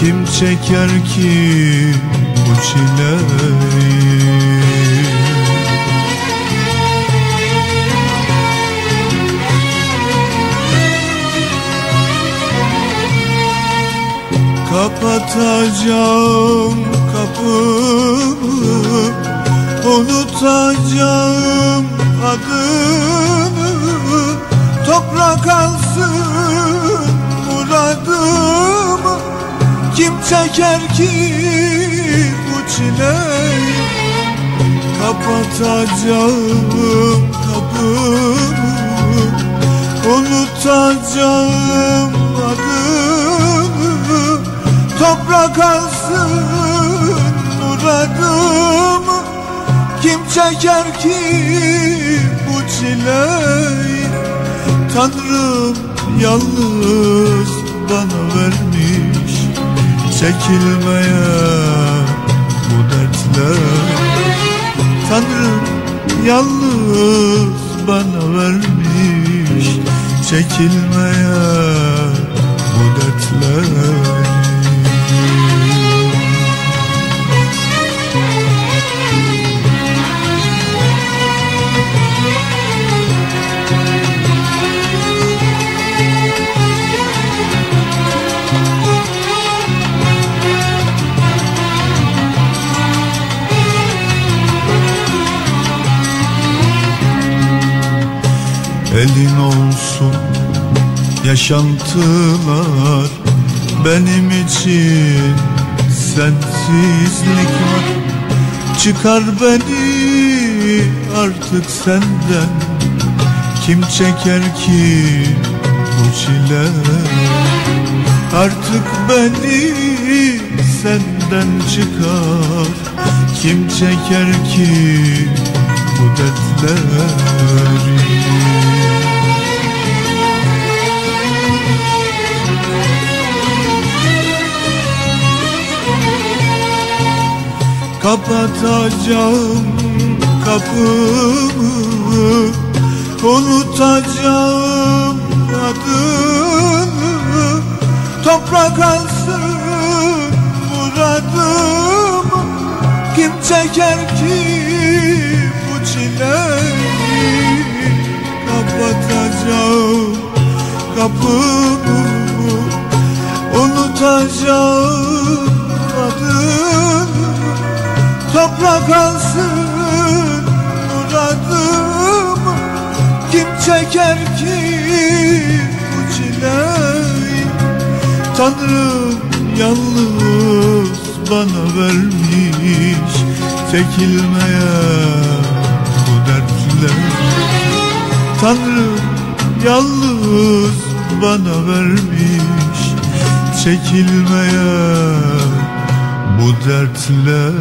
Kim çeker ki bu çileyi Kapatacağım kapımı Unutacağım adını Toprak alsın muradımı. Kim çeker ki bu çileyi? Kapatacağım kapımı Unutacağım adını Toprak alsın muradımı. Kim çeker ki bu çileyi? Tanrım yalnız bana vermiş Çekilmeye bu dertler. Tanrım yalnız bana vermiş Çekilmeye bu dertler Elin olsun yaşantılar. Benim için sensizlik var. Çıkar beni artık senden. Kim çeker ki bu çile? Artık beni senden çıkar. Kim çeker ki bu dertleri Kapatacağım kapımı Unutacağım adını Toprak alsın muradımı. Kim çeker ki bu çileyi? Kapatacağım kapımı Unutacağım Toprak alsın muradımı Kim çeker ki bu çileyi? Tanrım yalnız bana vermiş Çekilmeye bu dertler. Tanrım yalnız bana vermiş Çekilmeye bu dertler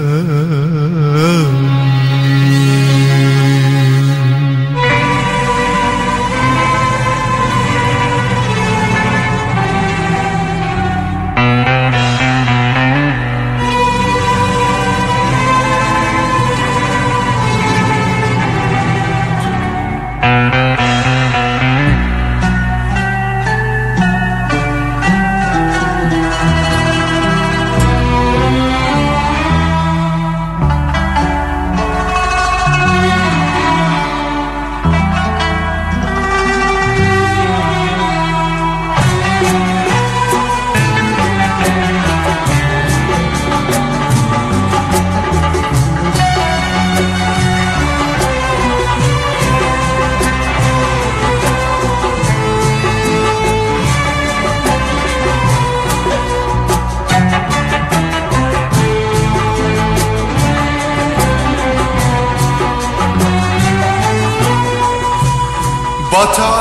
butter.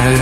el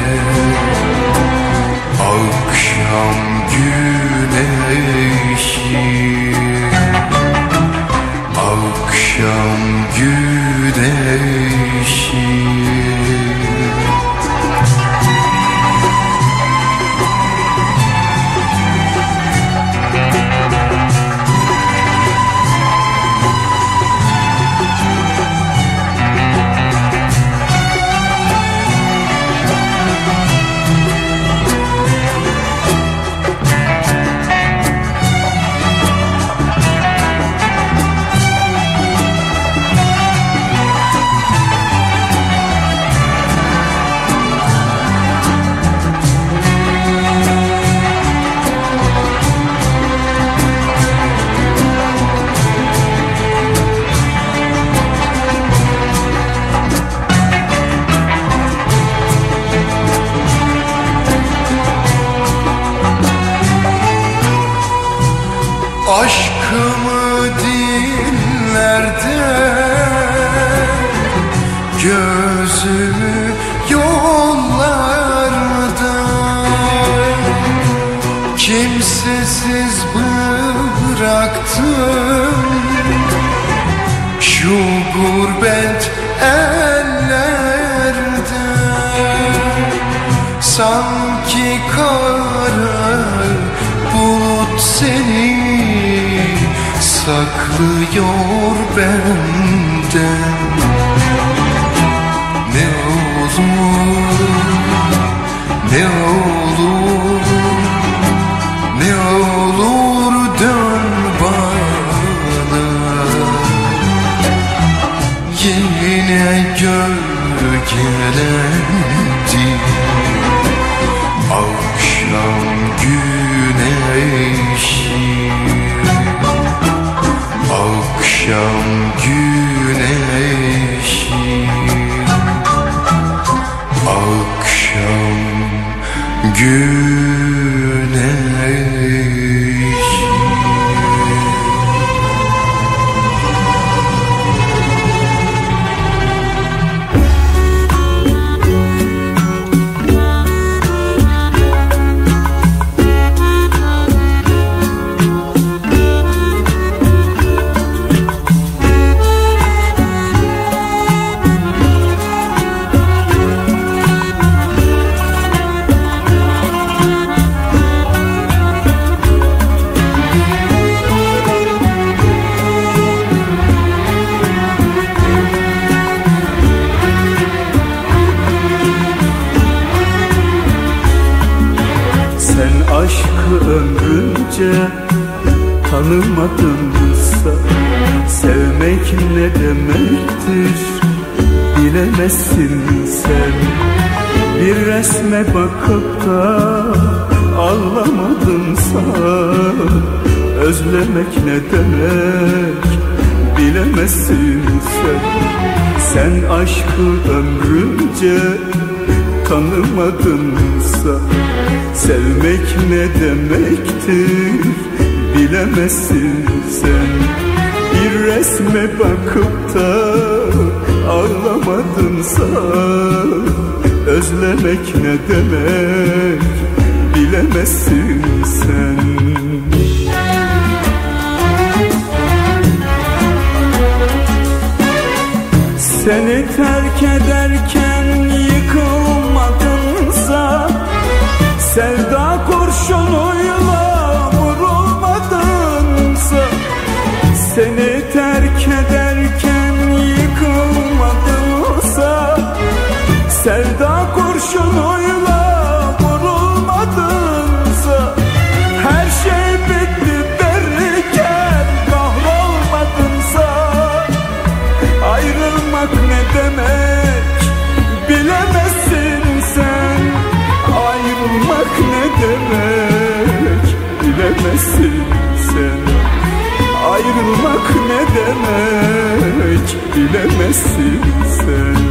Sevda kurşunuyla vurulmadınsa Her şey bitti derken kahrolmadınsa. Ayrılmak ne demek bilemezsin sen. Ayrılmak ne demek bilemezsin sen. Ayrılmak ne demek bilemezsin sen.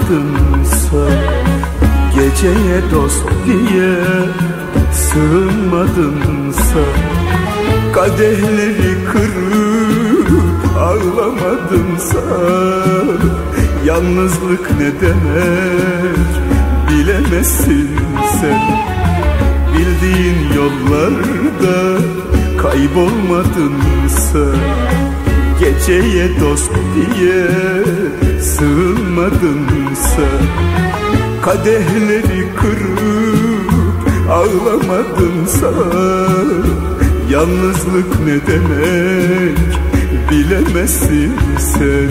kaybolmadınsa Geceye dost diye sığınmadınsa Kadehleri kırıp ağlamadınsa Yalnızlık ne demek bilemezsin sen. Bildiğin yollarda kaybolmadınsa Geceye dost diye sığınmadınsa Kadehleri kırıp ağlamadınsa Yalnızlık ne demek bilemezsin sen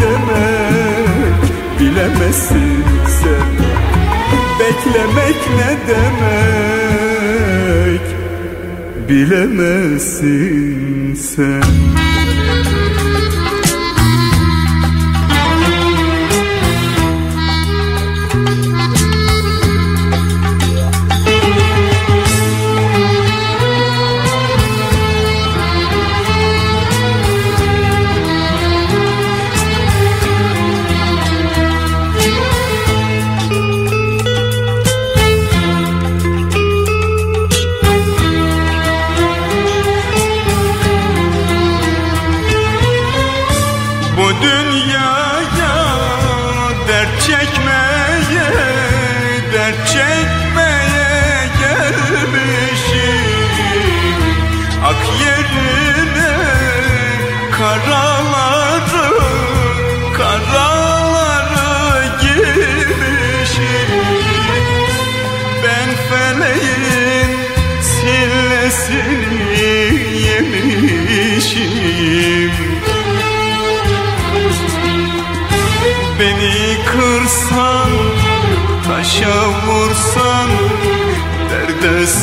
demek bilemezsin sen. Beklemek ne demek? Bilemezsin sen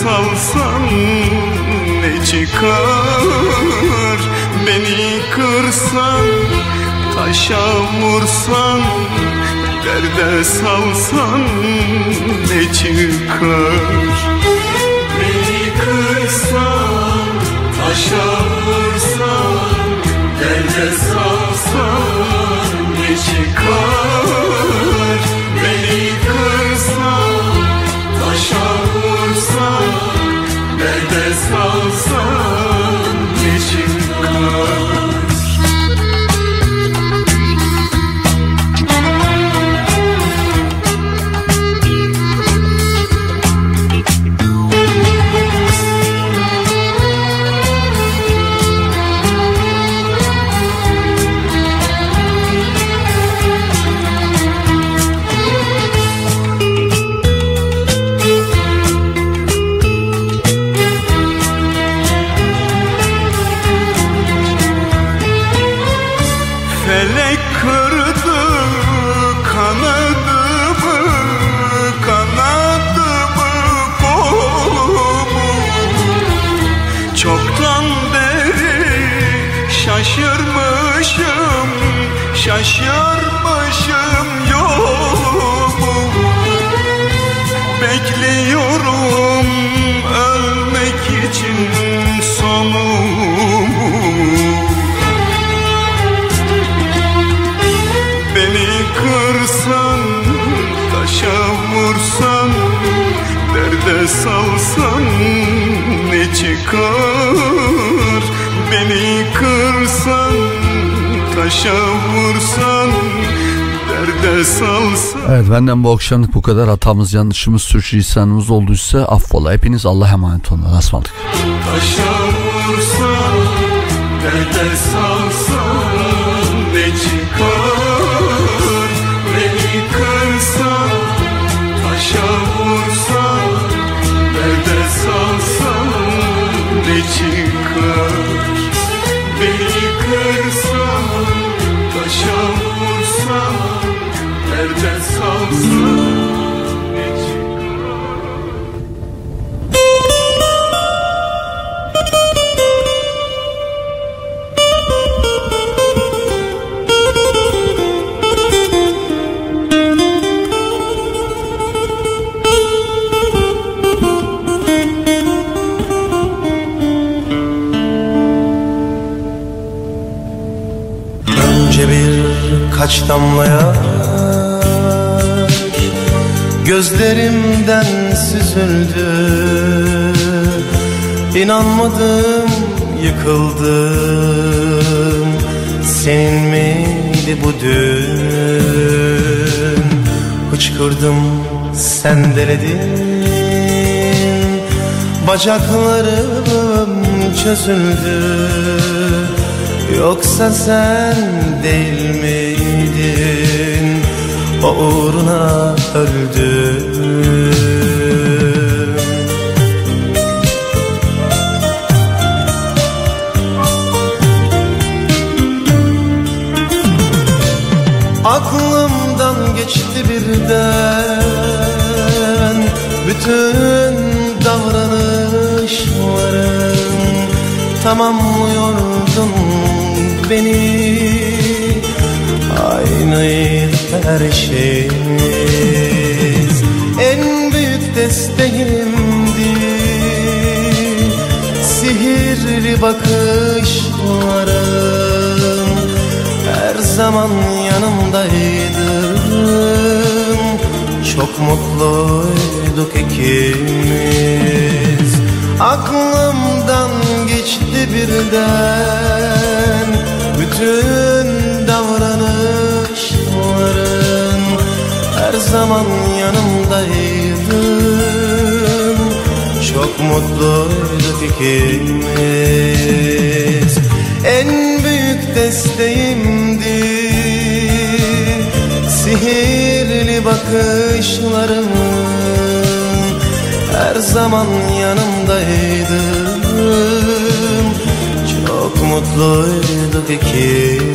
salsan ne çıkar? Beni kırsan, taşa vursan Derde salsan ne çıkar? Beni kırsan, taşa vursan Derde salsan ne çıkar Derde salsan ne çıkar Salsan ne çıkar Beni kırsan, taşa vursan Evet benden bu akşamlık bu kadar hatamız yanlışımız sürçülisanımız olduysa affola. Hepiniz Allah'a emanet olun. Asmadık. Taşa kaç damla yaş Gözlerimden süzüldü. İnanmadım yıkıldım. Senin miydi bu dün? Hıçkırdım sen deledin Bacaklarım çözüldü. Yoksa sen değil miydin O uğruna öldüm. Aklımdan geçti birden Bütün davranışların. Tamamlıyordun beni Aynıydı her şeyimiz En büyük desteğimdi Sihirli bakışların Her zaman yanımdaydın Çok mutluyduk ikimiz. Aklımdan geçti birden. Bütün davranışların Her zaman yanımdaydın. Çok mutluyduk ikimiz. En büyük desteğimdi. Sihirli bakışların her zaman yanımdaydın. Çok mutluyduk ikimiz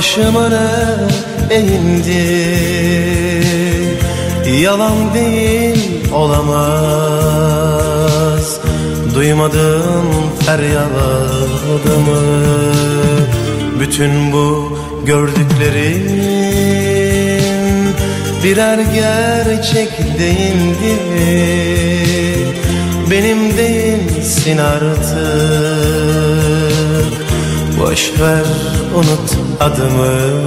Başıma ne eğindi Yalan değil olamaz. Duymadın feryadımı Bütün bu gördüklerim Birer gerçek değildi. Benim değilsin artık. Boş ver unut adımı.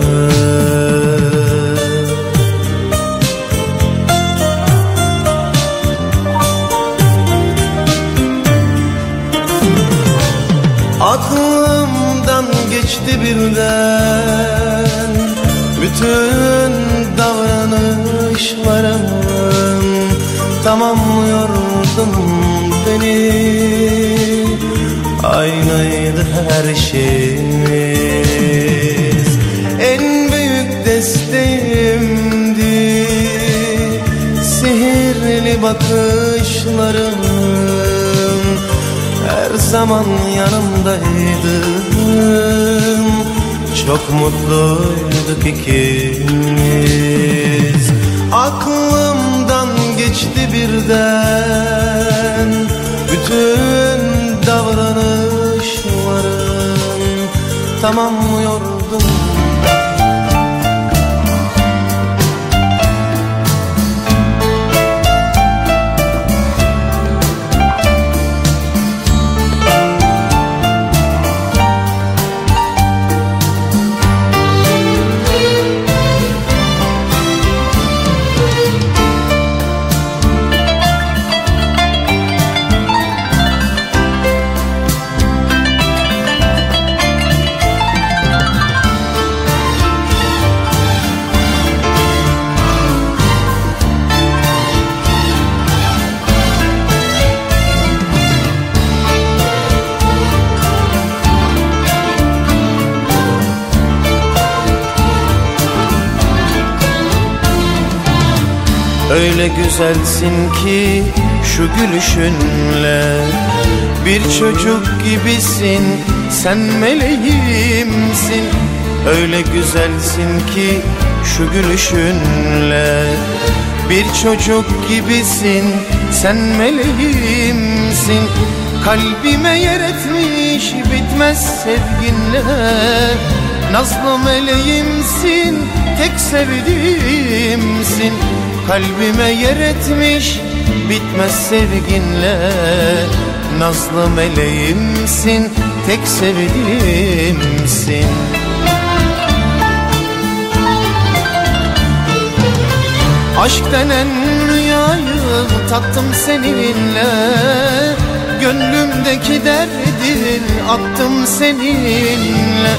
Aklımdan geçti birden Bütün davranışlarım Tamamlıyordun beni. Aynıydı her şeyimiz bakışların Her zaman yanımdaydın. Çok mutluyduk ikimiz. Aklımdan geçti birden Bütün davranışların Tamamlıyordum güzelsin ki şu gülüşünle. Bir çocuk gibisin sen meleğimsin. Öyle güzelsin ki şu gülüşünle. Bir çocuk gibisin sen meleğimsin. Kalbime yer etmiş bitmez sevginle. Nazlı meleğimsin tek sevdiğimsin Kalbime yer etmiş bitmez sevginle. Nazlı meleğimsin tek sevdiğimsin. Aşk denen rüyayı tattım seninle. Gönlümdeki derdi attım seninle.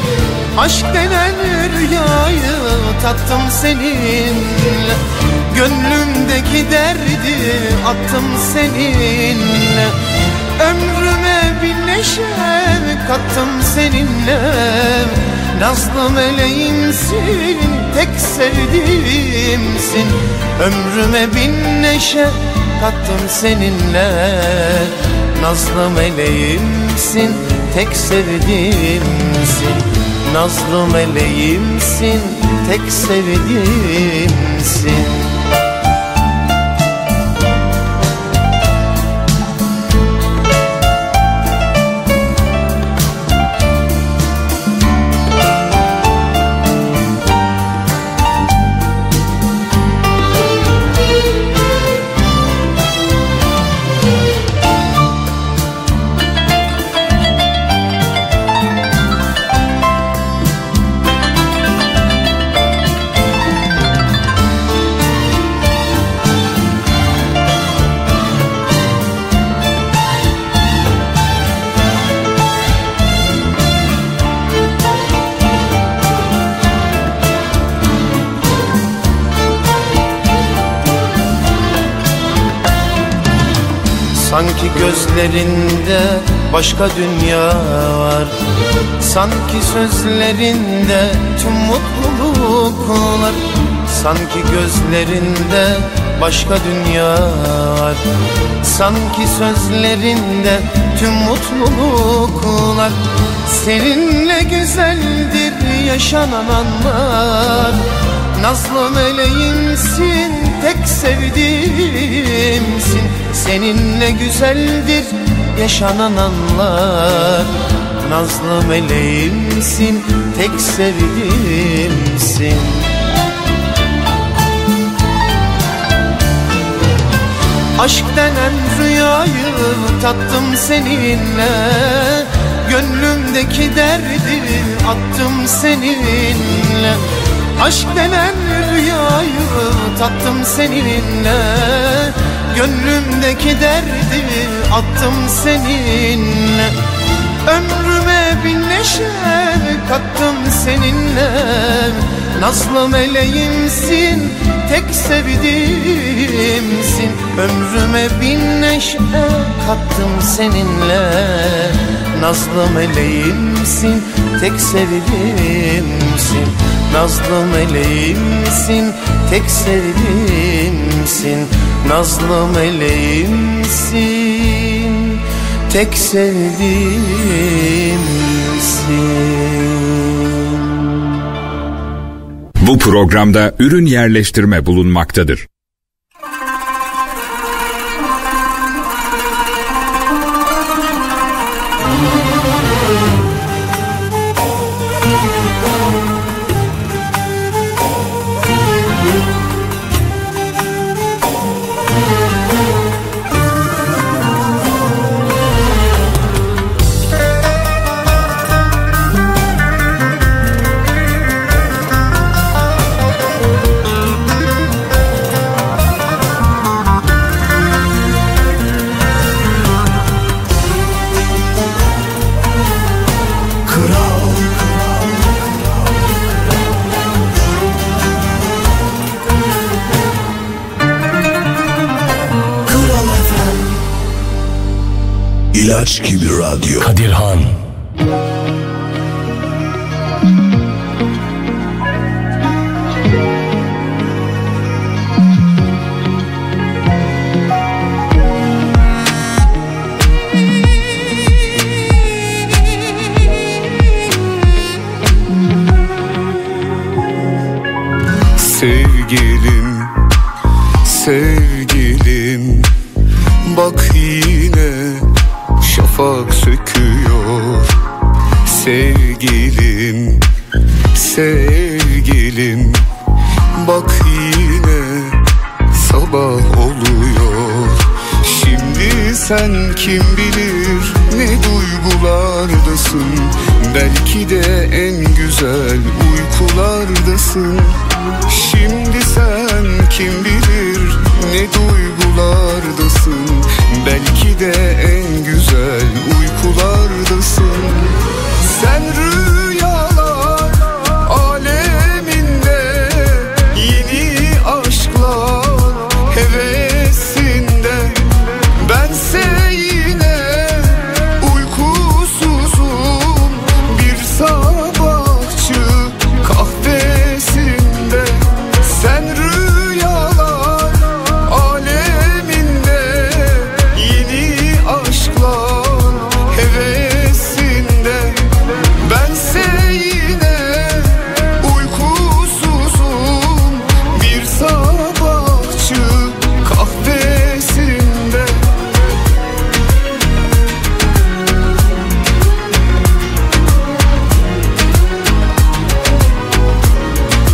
Aşk denen rüyayı tattım seninle Gönlümdeki derdi attım seninle. Ömrüme bir neşe kattım seninle. Nazlı meleğimsin tek sevdiğimsin. Ömrüme bin neşe kattım seninle. Nazlı meleğimsin tek sevdiğimsin. Nazlı meleğimsin tek sevdiğimsin gözlerinde başka dünya var. Sanki sözlerinde tüm mutluluklar Sanki gözlerinde başka dünya var. Sanki sözlerinde tüm mutluluklar Seninle güzeldir yaşanan anlar. Nazlı meleğimsin tek sevdiğimsin. Seninle güzeldir yaşanan anlar. Nazlı meleğimsin tek sevdiğimsin. Aşk denen rüyayı tattım seninle. Gönlümdeki derdi attım seninle Aşk denen rüyayı tattım seninle. Gönlümdeki derdi attım seninle. Ömrüme kattım seninle. Nazlı meleğimsin tek sevdiğimsin. Ömrüme bin neşe kattım seninle. Nazlı meleğimsin tek sevdiğimsin Nazlı meleğimsin tek sevdiğimsin Nazlı meleğimsin tek sevdiğimsin Bu programda ürün yerleştirme bulunmaktadır. İlaç gibi radyo. Kadirhan. Sevgilim,